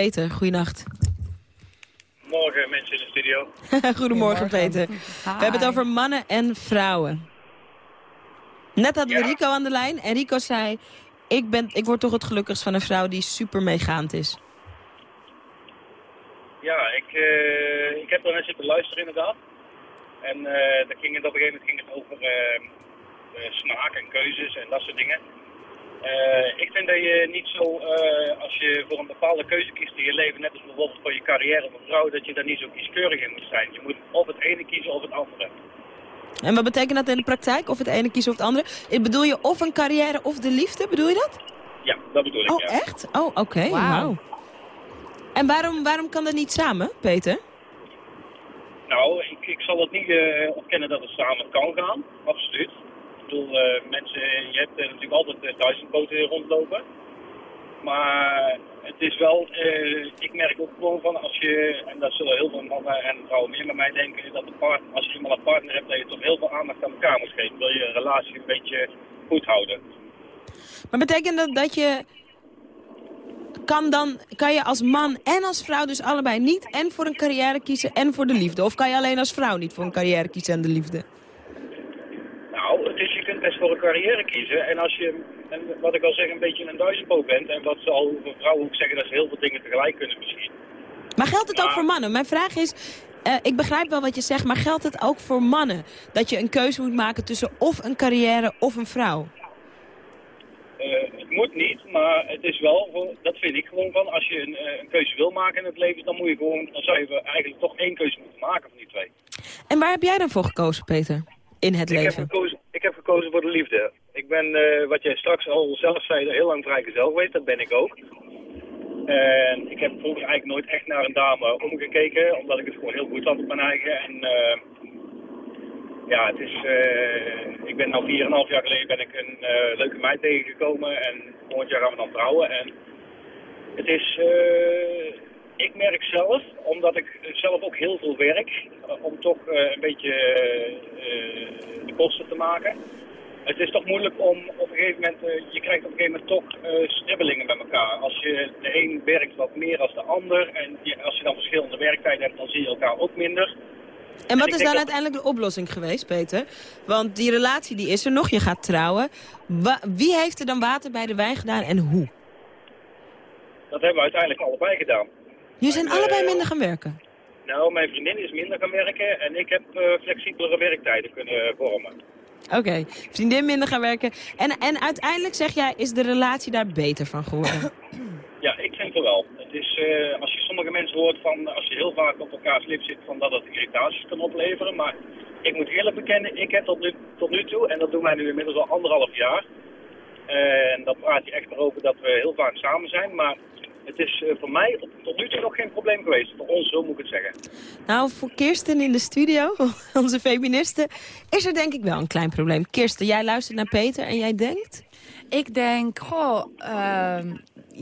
Peter, goeienacht. Morgen mensen in de studio. Goedemorgen, Peter. We hebben het over mannen en vrouwen. Net hadden we Rico aan de lijn en Rico zei... Ik, ben, ik word toch het gelukkigst van een vrouw die super meegaand is. Ja, ik, eh, ik heb er net zitten luisteren inderdaad. En eh daar ging het op een gegeven moment ging het over eh, eh, smaak en keuzes en dat soort dingen. Eh, ik vind dat je niet zo, eh, als je voor een bepaalde keuze kiest in je leven, net als bijvoorbeeld voor je carrière of een vrouw, dat je daar niet zo kieskeurig in moet zijn. Je moet of het ene kiezen of het andere. En wat betekent dat in de praktijk? Of het ene kiezen of het andere? Ik bedoel je of een carrière of de liefde? Bedoel je dat? Ja, dat bedoel ik, Oh, ja. echt? Oh, oké. Wauw. Wauw. En waarom, waarom kan dat niet samen, Peter? Nou, ik, ik zal het niet eh, ontkennen dat het samen kan gaan, absoluut. Bedoel, eh, mensen, je hebt eh, natuurlijk altijd uh, duizendpoten rondlopen. Maar het is wel, eh, ik merk ook gewoon van als je, en dat zullen heel veel mannen en vrouwen meer met mij denken, dat de partner, als je eenmaal een partner hebt, dat je toch heel veel aandacht aan elkaar moet geven. Wil je een relatie een beetje goed houden. Maar betekent dat dat je... Kan, dan, kan je als man en als vrouw dus allebei niet en voor een carrière kiezen en voor de liefde? Of kan je alleen als vrouw niet voor een carrière kiezen en de liefde? Best voor een carrière kiezen. En als je, en wat ik al zeg, een beetje een duizendpoot bent, en wat ze al over vrouwen ook zeggen, dat ze heel veel dingen tegelijk kunnen misschien. Maar geldt het ook voor mannen? Mijn vraag is, eh, ik begrijp wel wat je zegt, maar geldt het ook voor mannen? Dat je een keuze moet maken tussen of een carrière of een vrouw? Eh, het moet niet, maar het is wel, voor- dat vind ik gewoon van, als je een, eh, een keuze wil maken in het leven, dan moet je gewoon, dan zou je eigenlijk toch één keuze moeten maken van die twee. En waar heb jij dan voor gekozen, Peter? In het Ik leven? heb gekozen voor de liefde. Ik ben, eh, wat jij straks al zelf zei, heel lang vrijgezel geweest. Dat ben ik ook. En ik heb vroeger eigenlijk nooit echt naar een dame omgekeken, omdat ik het gewoon heel goed had op mijn eigen. En eh, ja, het is, eh, ik ben nou 4,5 jaar geleden ben ik een leuke meid tegengekomen en volgend jaar gaan we dan trouwen. En het is, ik merk zelf, omdat ik zelf ook heel veel werk, eh, om toch eh, een beetje eh, de kosten te maken. Het is toch moeilijk om op een gegeven moment, je krijgt op een gegeven moment toch stribbelingen met elkaar. Als je de een werkt wat meer dan de ander en je, als je dan verschillende werktijden hebt, dan zie je elkaar ook minder. En wat is dan dat- uiteindelijk de oplossing geweest, Peter? Want die relatie die is er nog, je gaat trouwen. Wie heeft er dan water bij de wijn gedaan en hoe? Dat hebben we uiteindelijk allebei gedaan. Jullie zijn Eh, allebei minder gaan werken. Nou, mijn vriendin is minder gaan werken en ik heb eh, flexibelere werktijden kunnen vormen. Oké, vriendin minder gaan werken. En, en uiteindelijk zeg jij, is de relatie daar beter van geworden? Ja, ik vind het wel. Het is, eh, als je sommige mensen hoort van, als je heel vaak op elkaars lip zit, van dat het irritaties kan opleveren. Maar ik moet eerlijk bekennen, ik heb tot nu, tot nu toe, en dat doen wij nu inmiddels al anderhalf jaar. En dan praat je echt maar over dat we heel vaak samen zijn. Maar het is eh, voor mij tot nu toe nog geen probleem geweest. Voor ons, zo moet ik het zeggen. Nou, voor Kirsten in de studio, onze feministe, is er denk ik wel een klein probleem. Kirsten, jij luistert naar Peter en jij denkt? Ik denk, goh, ehm,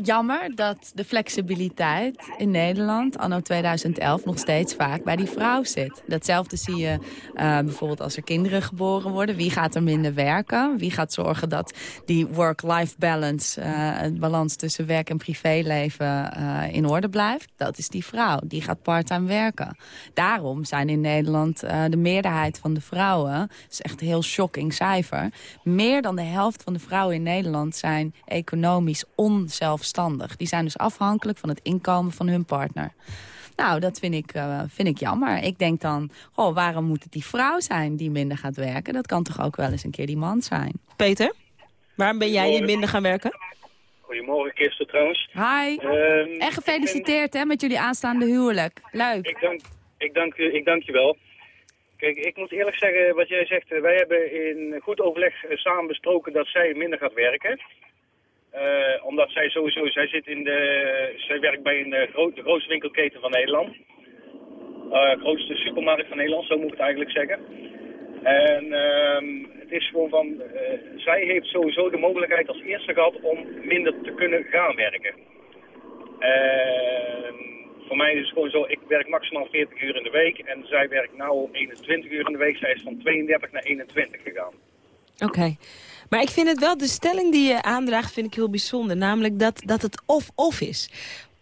jammer dat de flexibiliteit in Nederland anno 2011 nog steeds vaak bij die vrouw zit. Datzelfde zie je eh, bijvoorbeeld als er kinderen geboren worden. Wie gaat er minder werken? Wie gaat zorgen dat die work-life balance, eh, het balans tussen werk en privéleven eh, in orde blijft? Dat is die vrouw. Die gaat parttime werken. Daarom zijn in Nederland de meerderheid van de vrouwen, dat is echt een heel shocking cijfer, meer dan de helft van de vrouwen in Nederland zijn economisch onzelfstandig. Die zijn dus afhankelijk van het inkomen van hun partner. Nou, dat vind ik, eh, vind ik jammer. Ik denk dan, goh, waarom moet het die vrouw zijn die minder gaat werken? Dat kan toch ook wel eens een keer die man zijn. Peter, waarom ben jij minder gaan werken? Goedemorgen, Kirsten trouwens. Hi. Ehm, en gefeliciteerd hè, met jullie aanstaande huwelijk. Leuk. Ik dank, ik, dank, u- ik dank je wel. Kijk, ik moet eerlijk zeggen, wat jij zegt, wij hebben in goed overleg eh, samen besproken dat zij minder gaat werken. Eh, omdat zij sowieso, zij zit in de, zij werkt bij een eh, gro- de grootste winkelketen van Nederland. Eh grootste supermarkt van Nederland, zo moet ik het eigenlijk zeggen. En ehm, het is gewoon van, zij heeft sowieso de mogelijkheid als eerste gehad om minder te kunnen gaan werken. En voor mij is het gewoon zo, ik werk maximaal 40 uur in de week en zij werkt nu 21 uur in de week. Zij is van 32 naar 21 gegaan. Oké. Maar ik vind het wel, de stelling die je aandraagt vind ik heel bijzonder. Namelijk dat, dat het of-of is.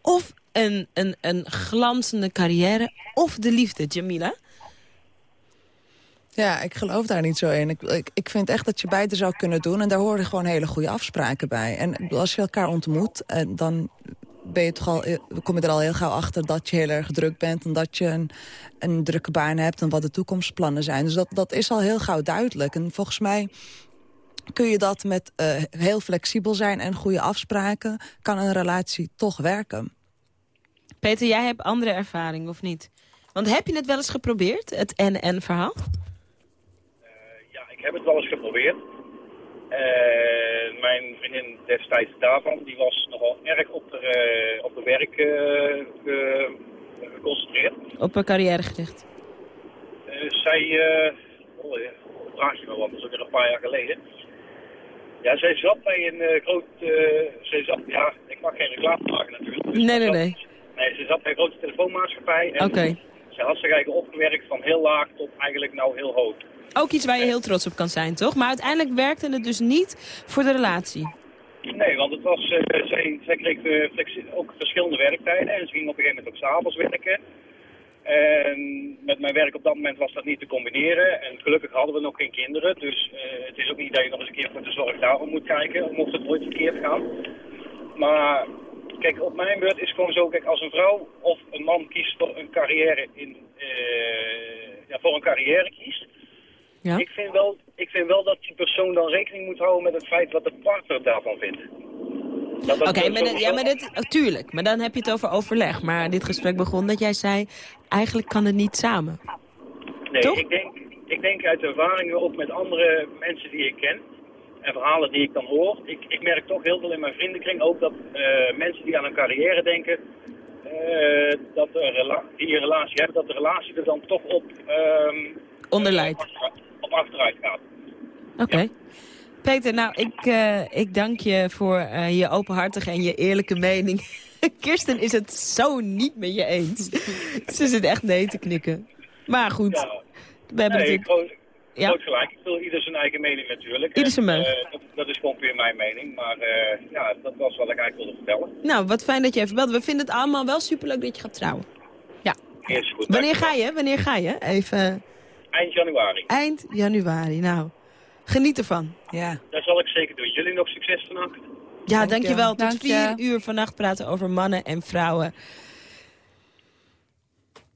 Of een, een, een glanzende carrière of de liefde, Jamila? Ja, ik geloof daar niet zo in. Ik, ik, ik vind echt dat je beide zou kunnen doen. En daar horen gewoon hele goede afspraken bij. En als je elkaar ontmoet, eh, dan ben je toch al, eh, kom je er al heel gauw achter dat je heel erg druk bent... en dat je een, een drukke baan hebt en wat de toekomstplannen zijn. Dus dat, dat is al heel gauw duidelijk. En volgens mij kun je dat met eh, heel flexibel zijn en goede afspraken... kan een relatie toch werken. Peter, jij hebt andere ervaring, of niet? Want heb je het wel eens geprobeerd, het en-en-verhaal? Ja, ik heb het wel eens geprobeerd. En mijn vriendin destijds daarvan, die was nogal erg op de, eh, op de werk eh, ge- geconcentreerd. Op een carrière gericht. Eh, zij, eh oh, eh, vraag je me wat, dat is ook weer een paar jaar geleden. Ja, zij zat bij een eh, groot, eh, zij zat, ja, ik mag geen reclame maken natuurlijk. Dus Nee, nee, zat- nee. Nee, ze zat bij een grote telefoonmaatschappij. En Oké. Zij had zich eigenlijk opgewerkt van heel laag tot eigenlijk nou heel hoog. Ook iets waar je heel trots op kan zijn, toch? Maar uiteindelijk werkte het dus niet voor de relatie. Nee, want het was, eh, zij, zij kreeg eh, ook verschillende werktijden en ze ging op een gegeven moment ook s'avonds werken. En met mijn werk op dat moment was dat niet te combineren. En gelukkig hadden we nog geen kinderen, dus eh, het is ook niet dat je nog eens een keer voor de zorg daarom moet kijken, mocht het ooit verkeerd gaan. Maar kijk, op mijn beurt is gewoon zo, kijk, als een vrouw of een man kiest voor een carrière in, ja, voor een carrière kiest, Ja. ik, vind wel, ik vind wel dat die persoon dan rekening moet houden met het feit wat de partner daarvan vindt. Oké, maar, ja, maar dit, oh, tuurlijk. Maar dan heb je het over overleg. Maar dit gesprek begon dat jij zei, eigenlijk kan het niet samen. Nee, Toch? Ik, denk, ik denk uit ervaringen ook met andere mensen die ik ken en verhalen die ik dan hoor. Ik, ik merk toch heel veel in mijn vriendenkring ook dat eh, mensen die aan een carrière denken, eh, dat de rela- die een relatie hebben, dat de relatie er dan toch op, ehm, Onderlijdt. op achteruit gaat. Oké. Peter, nou, ik, eh, ik dank je voor eh, je openhartige en je eerlijke mening. Kirsten is het zo niet met je eens. Ze zit echt nee te knikken. Maar goed, Ja. we hebben Nee, natuurlijk... groot, Ja. groot gelijk. Ik wil ieder zijn eigen mening natuurlijk. Ieder zijn mening. eh, dat, dat is gewoon puur mijn mening. Maar ja, dat was wat ik eigenlijk wilde vertellen. Nou, wat fijn dat je even belt. We vinden het allemaal wel superleuk dat je gaat trouwen. Ja. Eerst goed. Wanneer ga je? Wanneer ga je? Even Eind januari. eind januari. Nou, geniet ervan. Ja. Dat zal ik zeker doen. Jullie nog succes vannacht. Ja, Dank je. dankjewel. Tot Dank vier uur vannacht praten over mannen en vrouwen.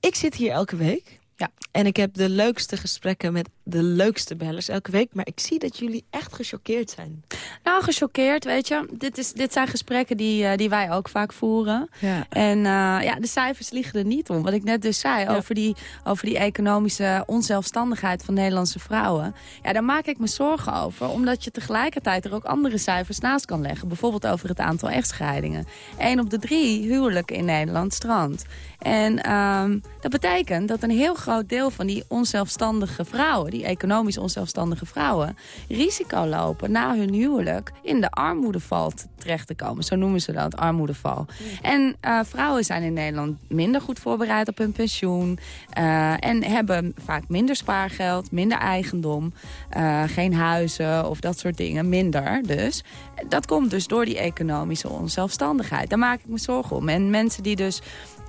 Ik zit hier elke week. Ja. En ik heb de leukste gesprekken met de leukste bellers elke week. Maar ik zie dat jullie echt gechoqueerd zijn. Nou, gechoqueerd, weet je. Dit, is, dit zijn gesprekken die, eh, die wij ook vaak voeren. Ja. En eh, ja, de cijfers liegen er niet om. Wat ik net dus zei over, die, over die economische onzelfstandigheid van Nederlandse vrouwen. Ja, daar maak ik me zorgen over. Omdat je tegelijkertijd er ook andere cijfers naast kan leggen. Bijvoorbeeld over het aantal echtscheidingen. Eén op de drie huwelijken in Nederland strandt. En ehm, dat betekent dat een heel groot deel van die onzelfstandige vrouwen... die economisch onzelfstandige vrouwen... risico lopen na hun huwelijk in de armoedeval te- terecht te komen. Zo noemen ze dat, armoedeval. En eh, vrouwen zijn in Nederland minder goed voorbereid op hun pensioen... eh, en hebben vaak minder spaargeld, minder eigendom... eh, geen huizen of dat soort dingen, minder dus. Dat komt dus door die economische onzelfstandigheid. Daar maak ik me zorgen om. En mensen die dus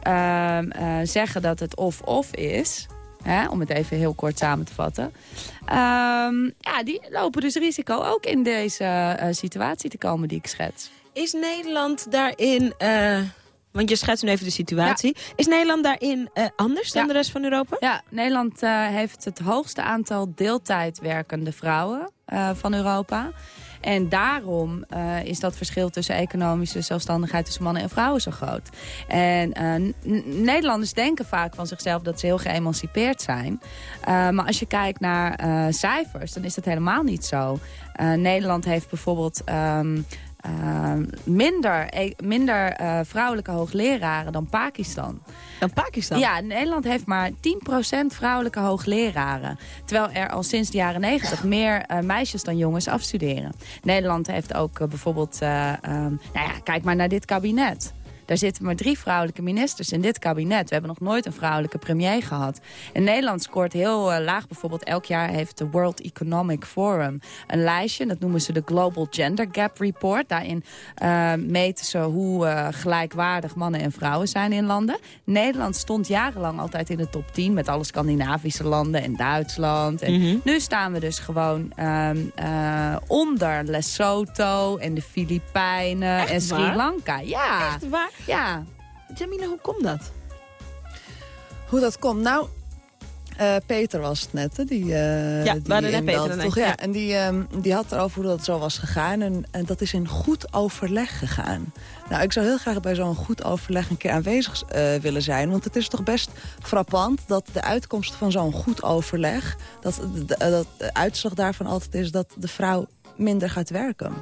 ehm, eh, zeggen dat het of-of is... Hè, om het even heel kort samen te vatten. ehm, ja, die lopen dus risico ook in deze eh, situatie te komen die ik schets. Is Nederland daarin... eh, want je schetst nu even de situatie. Is Nederland daarin eh, anders dan Ja. de rest van Europa? Ja, Nederland heeft het hoogste aantal deeltijd werkende vrouwen van Europa. En daarom eh, is dat verschil tussen economische zelfstandigheid tussen mannen en vrouwen zo groot. En eh, Nederlanders denken vaak van zichzelf dat ze heel geëmancipeerd zijn. Eh, maar als je kijkt naar cijfers, dan is dat helemaal niet zo. Nederland heeft bijvoorbeeld... ehm, eh, minder e- minder eh, vrouwelijke hoogleraren dan Pakistan. Dan Pakistan? Ja, Nederland heeft maar 10% vrouwelijke hoogleraren. Terwijl er al sinds de jaren 90 meer eh, meisjes dan jongens afstuderen. Nederland heeft ook eh, bijvoorbeeld... eh, ehm, nou ja, kijk maar naar dit kabinet. Daar zitten maar drie vrouwelijke ministers in dit kabinet. We hebben nog nooit een vrouwelijke premier gehad. En Nederland scoort heel eh, laag. Bijvoorbeeld elk jaar heeft de World Economic Forum een lijstje. Dat noemen ze de Global Gender Gap Report. Daarin uh, meten ze hoe uh, gelijkwaardig mannen en vrouwen zijn in landen. Nederland stond jarenlang altijd in de top 10 met alle Scandinavische landen en Duitsland. En Mhm. nu staan we dus gewoon um, uh, onder Lesotho en de Filipijnen Echt en Sri waar? Lanka. Ja. Echt waar? Ja. Jamila, hoe komt dat? Hoe dat komt? Nou, uh, Peter was het net, hè? Die, uh, ja, die waren net Peter toch? Ja. ja. En die, um, die had erover hoe dat zo was gegaan. En, en dat is in goed overleg gegaan. Nou, ik zou heel graag bij zo'n goed overleg een keer aanwezig uh, willen zijn. Want het is toch best frappant dat de uitkomst van zo'n goed overleg... dat de, dat de uitslag daarvan altijd is dat de vrouw minder gaat werken.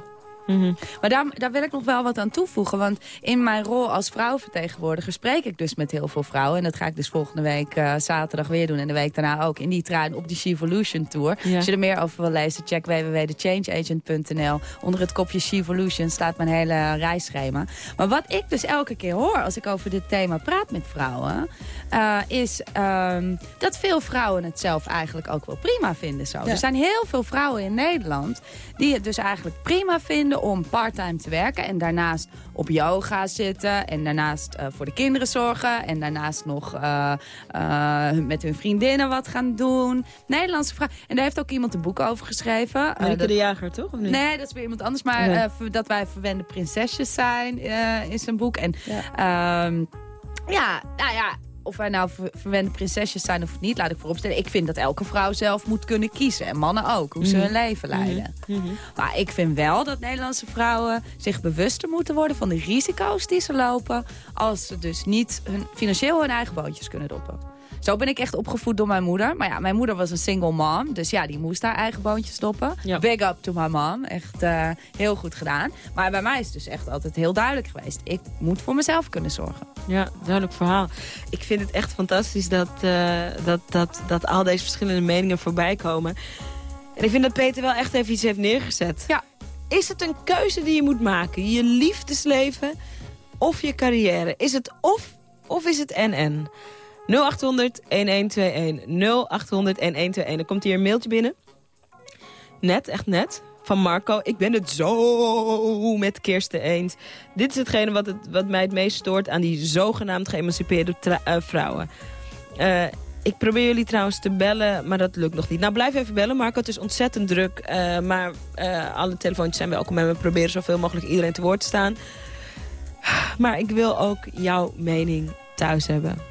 Mm -hmm. Maar daar, daar wil ik nog wel wat aan toevoegen. Want in mijn rol als vrouwenvertegenwoordiger spreek ik dus met heel veel vrouwen. En dat ga ik dus volgende week uh, zaterdag weer doen. En de week daarna ook in die trein op die Shevolution Tour. Ja. Als je er meer over wil lezen, check www.thechangeagent.nl. Onder het kopje Shevolution staat mijn hele reisschema. Maar wat ik dus elke keer hoor als ik over dit thema praat met vrouwen... Uh, is um, dat veel vrouwen het zelf eigenlijk ook wel prima vinden. Zo. Ja. Er zijn heel veel vrouwen in Nederland die het dus eigenlijk prima vinden om parttime te werken. En daarnaast op yoga zitten. En daarnaast uh, voor de kinderen zorgen. En daarnaast nog uh, uh, met hun vriendinnen wat gaan doen. Nederlandse vrouw. En daar heeft ook iemand een boek over geschreven. Marieke dat... de Jager, toch? Of niet? Nee, dat is weer iemand anders. Maar nee. dat wij verwende prinsesjes zijn is een boek. En ja, um, ja nou ja of wij nou ver verwende prinsesjes zijn of niet, laat ik vooropstellen. Ik vind dat elke vrouw zelf moet kunnen kiezen. En mannen ook, hoe ze Mhm. hun leven leiden. Mm -hmm. Maar ik vind wel dat Nederlandse vrouwen zich bewuster moeten worden... van de risico's die ze lopen... als ze dus niet hun, financieel hun eigen boontjes kunnen doppen. Zo ben ik echt opgevoed door mijn moeder. Maar ja, mijn moeder was een single mom. Dus ja, die moest haar eigen boontjes stoppen. Ja. Big up to my mom. Echt uh, heel goed gedaan. Maar bij mij is het dus echt altijd heel duidelijk geweest. Ik moet voor mezelf kunnen zorgen. Ja, duidelijk verhaal. Ik vind het echt fantastisch dat, uh, dat, dat, dat al deze verschillende meningen voorbij komen. En ik vind dat Peter wel echt even iets heeft neergezet. Ja. Is het een keuze die je moet maken? Je liefdesleven of je carrière? Is het of of is het en-en? 0800 1121 0800 1121. Er komt hier een mailtje binnen. Net, echt net. Van Marco. Ik ben het zo met Kirsten eens. Dit is hetgene wat, het, wat mij het meest stoort aan die zogenaamd geëmancipeerde uh, vrouwen. Uh, ik probeer jullie trouwens te bellen, maar dat lukt nog niet. Nou, blijf even bellen, Marco. Het is ontzettend druk. Uh, maar alle telefoontjes zijn welkom en we proberen zoveel mogelijk iedereen te woord te staan. Maar ik wil ook jouw mening thuis hebben.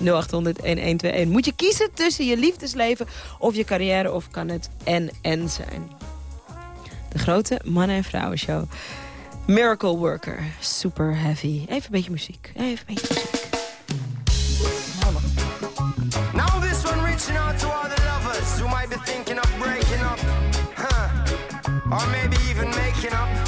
0800-1121. Moet je kiezen tussen je liefdesleven of je carrière... of kan het en-en zijn? De grote mannen- en vrouwenshow. Miracle Worker. Super heavy. Even een beetje muziek. Even een beetje muziek. Now this one reaching out to all the lovers who might be thinking of breaking up. Or maybe even making up.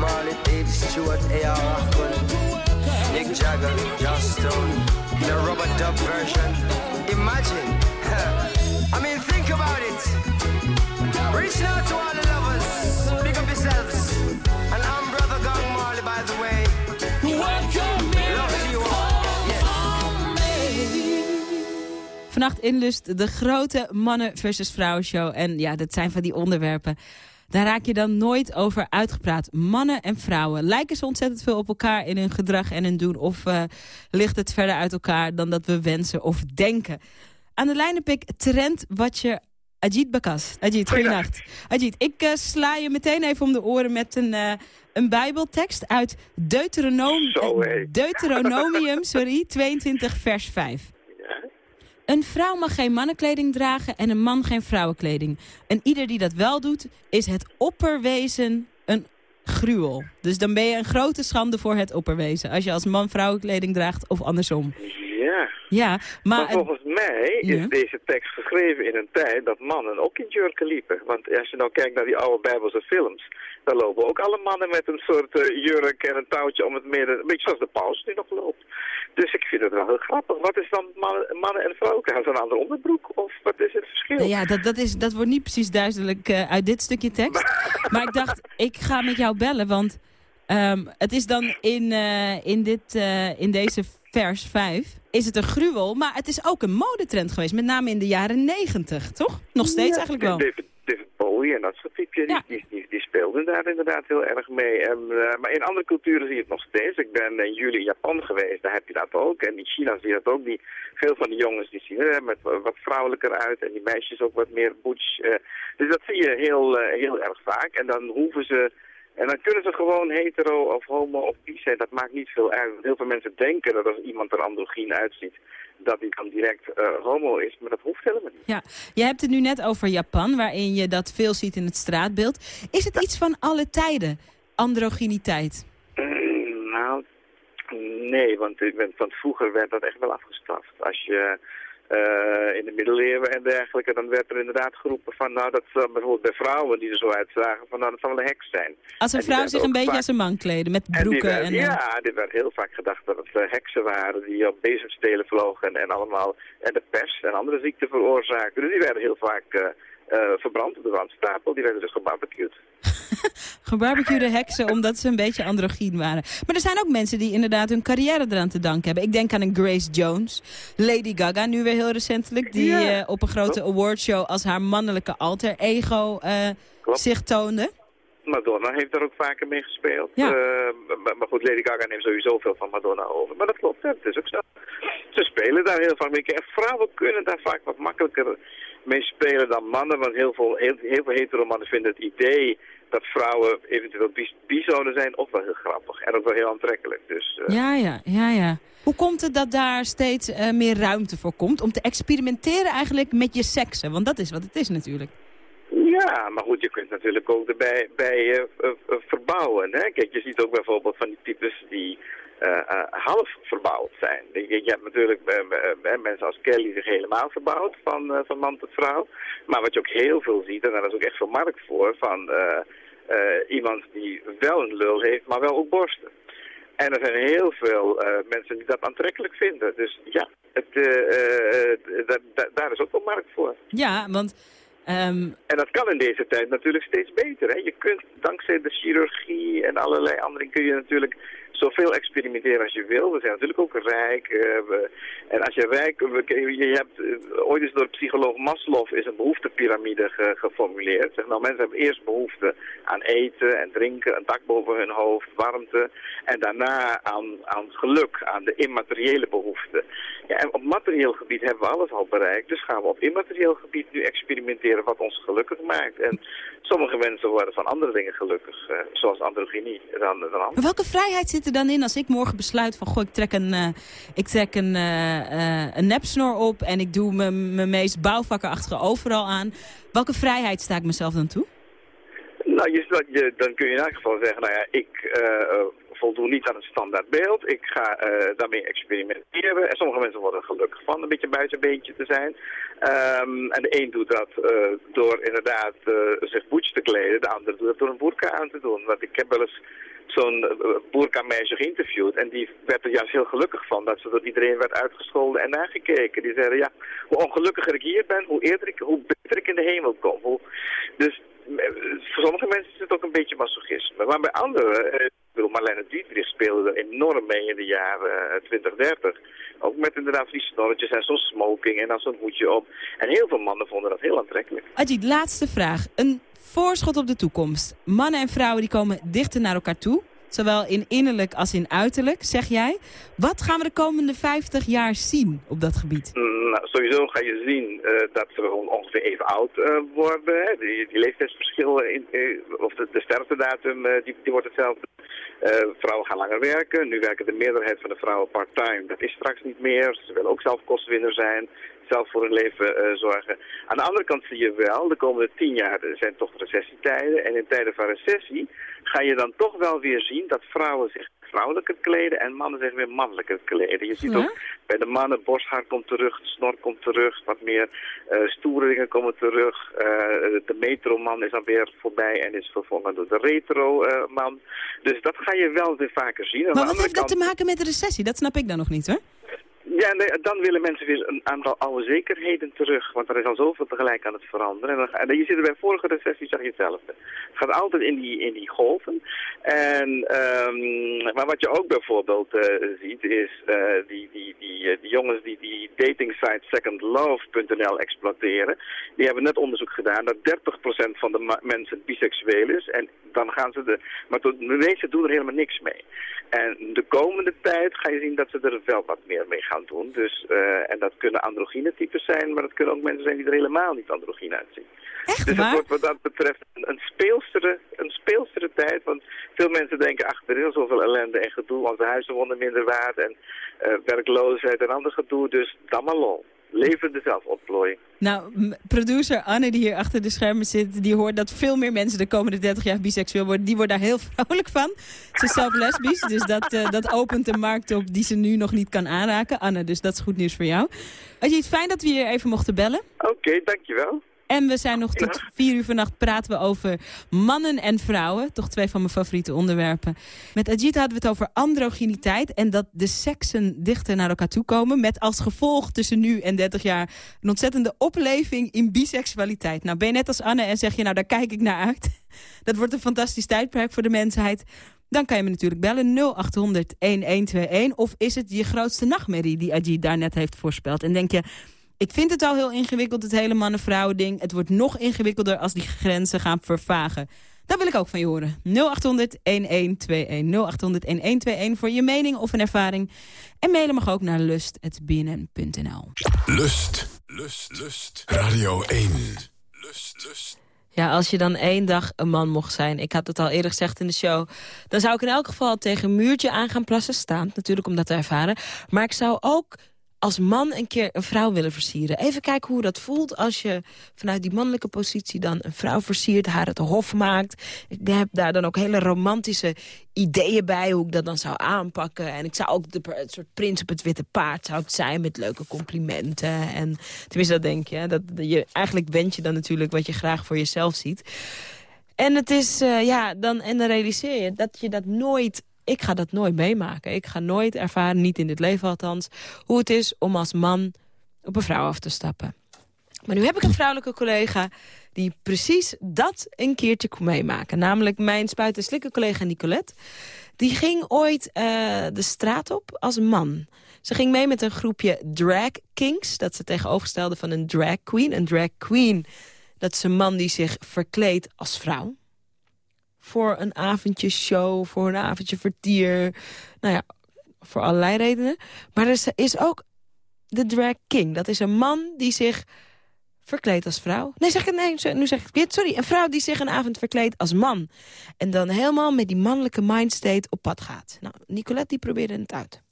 Marley, Dave Stewart, A.R. Rahman, Nick Jagger, Joss Stone, in a rubber dub version. Imagine. I mean, think about it. Reaching out to all the lovers. Pick up yourselves. And I'm Brother Gang Marley, by the way. Your Love to you all. Vannacht in Lust, de grote mannen versus vrouwen show. En ja, dat zijn van die onderwerpen. Daar raak je dan nooit over uitgepraat. Mannen en vrouwen lijken ze ontzettend veel op elkaar in hun gedrag en hun doen. Of eh, ligt het verder uit elkaar dan dat we wensen of denken. Aan de lijn heb ik trendwatcher Ajit Bakas. Ajit, goedenacht. Ajit, ik eh, sla je meteen even om de oren met een, eh, een bijbeltekst uit Deuteronom Deuteronomium sorry, 22 vers 5. Een vrouw mag geen mannenkleding dragen en een man geen vrouwenkleding. En ieder die dat wel doet, is het opperwezen een gruwel. Dus dan ben je een grote schande voor het opperwezen. Als je als man vrouwenkleding draagt of andersom. Ja. Ja, maar... Maar volgens mij is Ja. deze tekst geschreven in een tijd dat mannen ook in jurken liepen. Want als je nou kijkt naar die oude Bijbelse films, dan lopen ook alle mannen met een soort eh, jurk en een touwtje om het midden. Een beetje zoals de paus nu nog loopt. Dus ik vind het wel heel grappig. Wat is dan mannen, mannen en vrouwen? Gaan ze een andere onderbroek? Of wat is het verschil? Ja, dat, dat, is, dat wordt niet precies duidelijk eh, uit dit stukje tekst. maar ik dacht, ik ga met jou bellen, want ehm, het is dan in, eh, in, dit, eh, in deze vers 5... is het een gruwel, maar het is ook een modetrend geweest. Met name in de jaren 90, toch? Nog steeds Ja, eigenlijk wel. David, David Bowie en dat soort die, die speelden daar inderdaad heel erg mee. En, eh, maar in andere culturen zie je het nog steeds. Ik ben in juli in Japan geweest, daar heb je dat ook. En in China zie je dat ook. Die, veel van die jongens die zien er met wa- wat vrouwelijker uit. En die meisjes ook wat meer butch. eh. dus dat zie je heel, eh, heel erg vaak. En dan hoeven ze... En dan kunnen ze gewoon hetero of homo of bi zijn. Dat maakt niet veel uit. Heel veel mensen denken dat als iemand er androgyn uitziet, dat hij dan direct eh, homo is. Maar dat hoeft helemaal niet. Ja, je hebt het nu net over Japan, waarin je dat veel ziet in het straatbeeld. Is het iets van alle tijden, androgyniteit? Nou, nee, want, ik ben- want vroeger werd dat echt wel afgestraft. Als je eh, in de middeleeuwen en dergelijke, dan werd er inderdaad geroepen van, nou, dat bijvoorbeeld bij vrouwen die er zo uitzagen, van, nou, dat zal wel een heks zijn. Als En een vrouw zich een beetje vaak- als een man kleden, met en broeken werd- en... eh, ja, dit werd heel vaak gedacht dat het eh, heksen waren die op bezemstelen vlogen en, en allemaal en de pers en andere ziekten veroorzaken. Dus die werden heel vaak verbrand op de brandstapel, die werden dus gebarbecued. gebarbecuede heksen omdat ze een beetje androgyn waren. Maar er zijn ook mensen die inderdaad hun carrière eraan te danken hebben. Ik denk aan een Grace Jones, Lady Gaga nu weer heel recentelijk... die Ja, eh, op een grote awardshow als haar mannelijke alter ego eh, zich toonde. Madonna heeft daar ook vaker mee gespeeld. Ja. Eh, maar, maar goed, Lady Gaga neemt sowieso veel van Madonna over. Maar dat klopt, hè, het is ook zo. Ze spelen daar heel vaak mee. En vrouwen kunnen daar vaak wat makkelijker mee spelen dan mannen. Want heel veel, heel, heel veel hetero mannen vinden het idee dat vrouwen eventueel bizonen zijn ook wel heel grappig. En ook wel heel aantrekkelijk. Dus, eh, Ja, ja, ja, ja. Hoe komt het dat daar steeds eh, meer ruimte voor komt? Om te experimenteren eigenlijk met je seksen. Want dat is wat het is natuurlijk. Ja, maar goed, je kunt natuurlijk ook erbij bij, eh, verbouwen. Hè? Kijk, je ziet ook bijvoorbeeld van die types die half verbouwd zijn. Je, je hebt natuurlijk eh, eh, eh, mensen als Kelly zich helemaal verbouwd, van, eh, van man tot vrouw. Maar wat je ook heel veel ziet, en daar is ook echt veel markt voor, van eh, eh, iemand die wel een lul heeft, maar wel ook borsten. En er zijn heel veel eh, mensen die dat aantrekkelijk vinden. Dus ja, het, eh, eh, da- daar is ook wel markt voor. Ja, want... ehm, En dat kan in deze tijd natuurlijk steeds beter. Hè? Je kunt dankzij de chirurgie en allerlei andere dingen kun je natuurlijk zoveel experimenteren als je wil. We zijn natuurlijk ook rijk. eh, en als je rijk... je hebt, eh, ooit is door psycholoog Maslow is een behoeftepiramide ge- geformuleerd. Nou, mensen hebben eerst behoefte aan eten en drinken, een dak boven hun hoofd, warmte. En daarna aan, aan geluk, aan de immateriële behoeften. Ja, en op materieel gebied hebben we alles al bereikt. Dus gaan we op immaterieel gebied nu experimenteren wat ons gelukkig maakt. En sommige mensen worden van andere dingen gelukkig, eh, zoals androgynie, dan, dan welke vrijheid zit er dan in als ik morgen besluit van... goh, ik trek een, eh, ik trek een, eh, eh, een nepsnor op en ik doe mijn meest bouwvakkerachtige overal aan. Welke vrijheid sta ik mezelf dan toe? Nou, je, dan kun je in elk geval zeggen, nou ja, ik eh, eh, voldoe niet aan het standaard beeld. Ik ga daarmee experimenteren. En sommige mensen worden gelukkig van een beetje buitenbeentje te zijn. Ehm, en de een doet dat door inderdaad zich boets te kleden. De ander doet dat door een boerka aan te doen. Want ik heb wel eens zo'n uh, boerka-meisje geïnterviewd. En die werd er juist heel gelukkig van dat ze door iedereen werd uitgescholden en nagekeken. Die zeiden, ja, hoe ongelukkiger ik hier ben, hoe, eerder ik, hoe beter ik in de hemel kom. Dus eh, voor sommige mensen is het ook een beetje masochisme. Maar bij anderen, eh, ik bedoel, Marlene Dietrich speelde er enorm mee in de jaren eh, 20, 30. Ook met inderdaad die snorretjes en zo'n smoking en dan zo'n hoedje op. En heel veel mannen vonden dat heel aantrekkelijk. Ajit, laatste vraag. Een voorschot op de toekomst. Mannen en vrouwen die komen dichter naar elkaar toe. Zowel in innerlijk als in uiterlijk, zeg jij. Wat gaan we de komende 50 jaar zien op dat gebied? Mm, Nou, sowieso ga je zien eh, dat gewoon ongeveer even oud eh, worden. Die, die leeftijdsverschil, in, eh, of de, de sterftedatum, die, die wordt hetzelfde. Vrouwen gaan langer werken. Nu werken de meerderheid van de vrouwen part-time. Dat is straks niet meer. Ze willen ook zelf kostwinner zijn. Zelf voor hun leven eh, zorgen. Aan de andere kant zie je wel, de komende tien jaar zijn toch recessietijden. En in tijden van recessie ga je dan toch wel weer zien dat vrouwen zich vrouwelijker kleden en mannen zich weer mannelijker kleden. Je ziet Ja? ook bij de mannen, borsthaar komt terug, de snor komt terug, wat meer eh stoere dingen komen terug. Eh, de metroman is dan weer voorbij en is vervangen door de retro-man. dus dat ga je wel weer vaker zien. Aan Maar wat heeft dat te maken met de recessie? Dat snap ik dan nog niet, hoor. Ja, dan willen mensen weer een aantal oude zekerheden terug. Want er is al zoveel tegelijk aan het veranderen. En, dan, je ziet er bij vorige recessies zag je hetzelfde. Het gaat altijd in die, in die golven. En, ehm, maar wat je ook bijvoorbeeld eh, ziet is eh, die, die, die, eh, die jongens die die dating site secondlove.nl exploiteren. Die hebben net onderzoek gedaan dat 30% van de mensen biseksueel is. En dan gaan ze de... Maar tot, de meeste doen er helemaal niks mee. En de komende tijd ga je zien dat ze er wel wat meer mee gaan doen. Dus, eh, en dat kunnen androgyne types zijn, maar dat kunnen ook mensen zijn die er helemaal niet androgyne uitzien. Echt dus waar? het wordt wat dat betreft een, speelstere, een speelstere tijd. Want veel mensen denken, ach, er is al zoveel ellende en gedoe. Onze huizen worden minder waard en eh, werkloosheid en ander gedoe. Dus dan maar lol. Levende zelfontplooiing. Nou, producer Anne die hier achter de schermen zit... die hoort dat veel meer mensen de komende 30 jaar biseksueel worden. Die wordt daar heel vrolijk van. Ze is zelf lesbisch, dus dat, eh, dat opent een markt op die ze nu nog niet kan aanraken. Anne, dus dat is goed nieuws voor jou. Ajit, fijn dat we hier even mochten bellen. Oké, dankjewel. En we zijn nog tot vier uur vannacht praten we over mannen en vrouwen. Toch twee van mijn favoriete onderwerpen. Met Ajit hadden we het over androgyniteit. En dat de seksen dichter naar elkaar toe komen. Met als gevolg tussen nu en 30 jaar een ontzettende opleving in biseksualiteit. Nou, ben je net als Anne en zeg je nou daar kijk ik naar uit. Dat wordt een fantastisch tijdperk voor de mensheid. Dan kan je me natuurlijk bellen 0800 1121. Of is het je grootste nachtmerrie die Ajit daar net heeft voorspeld? En denk je... Ik vind het al heel ingewikkeld, het hele mannen-vrouwen ding. Het wordt nog ingewikkelder als die grenzen gaan vervagen. Dat wil ik ook van je horen. 0800-1121. 0800-1121 voor je mening of een ervaring. En mailen mag ook naar lust.bnn.nl. Lust, lust, lust. Radio 1. Lust, lust. Ja, als je dan één dag een man mocht zijn... ik had het al eerder gezegd in de show... dan zou ik in elk geval tegen een muurtje aan gaan plassen. Staan, natuurlijk om dat te ervaren. Maar ik zou ook als man een keer een vrouw willen versieren. Even kijken hoe dat voelt als je vanuit die mannelijke positie... dan een vrouw versiert, haar het hof maakt. Ik heb daar dan ook hele romantische ideeën bij... hoe ik dat dan zou aanpakken. En ik zou ook de, het soort prins op het witte paard zou zijn... met leuke complimenten. En tenminste, dat denk je. Dat, je eigenlijk wens je dan natuurlijk wat je graag voor jezelf ziet. En het is, eh, ja, dan, en dan realiseer je dat je dat nooit ik ga dat nooit meemaken. Ik ga nooit ervaren, niet in dit leven althans... hoe het is om als man op een vrouw af te stappen. Maar nu heb ik een vrouwelijke collega die precies dat een keertje kon meemaken. Namelijk mijn spuit- en slikken collega Nicolette. Die ging ooit uh, de straat op als man. Ze ging mee met een groepje drag kings. Dat ze tegenovergestelde van een drag queen. Een drag queen, dat is een man die zich verkleedt als vrouw voor een avondje show, voor een avondje vertier. Nou ja, voor allerlei redenen. Maar er is ook de drag king. Dat is een man die zich verkleedt als vrouw. Nee, zeg ik, nee, nu zeg ik het Sorry, een vrouw die zich een avond verkleedt als man. En dan helemaal met die mannelijke mindstate op pad gaat. Nou, Nicolette die probeerde het uit.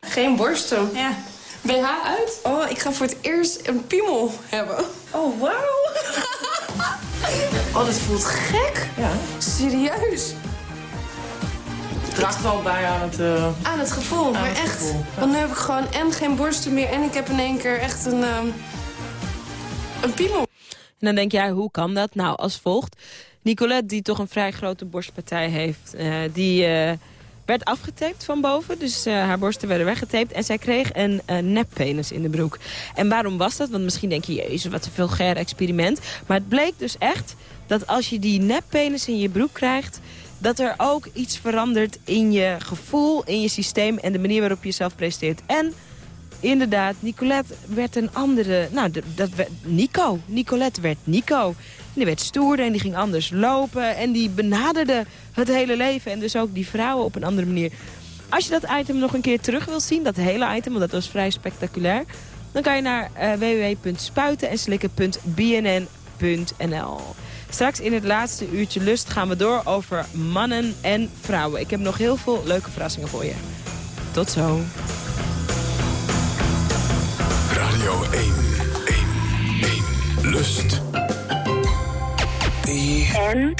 Geen borsten. Ja. BH uit? Oh, ik ga voor het eerst een piemel hebben. Oh, wauw. Oh, dat voelt gek. Ja. Serieus. Het draagt wel bij aan het... Uh, aan het gevoel, maar echt. Want nu heb ik gewoon en geen borsten meer... en ik heb in één keer echt een, uh, een piemel. En dan denk jij, hoe kan dat? Nou, als volgt. Nicolette, die toch een vrij grote borstpartij heeft... Uh, die werd afgetaped van boven. Dus uh, haar borsten werden weggetaped. En zij kreeg een uh, neppenis in de broek. En waarom was dat? Want misschien denk je, jezus, wat een vulgair experiment. Maar het bleek dus echt dat als je die neppenis in je broek krijgt... dat er ook iets verandert in je gevoel, in je systeem... en de manier waarop je jezelf presenteert. En inderdaad, Nicolette werd een andere... Nou, dat werd Nico. Nicolette werd Nico. Die werd stoerder en die ging anders lopen. En die benaderde het hele leven. En dus ook die vrouwen op een andere manier. Als je dat item nog een keer terug wil zien, dat hele item, want dat was vrij spectaculair. Dan kan je naar uh, www.spuitenenslikken.bnn.nl. Straks in het laatste uurtje lust gaan we door over mannen en vrouwen. Ik heb nog heel veel leuke verrassingen voor je. Tot zo. Radio 1, 1, 1, Lust. En?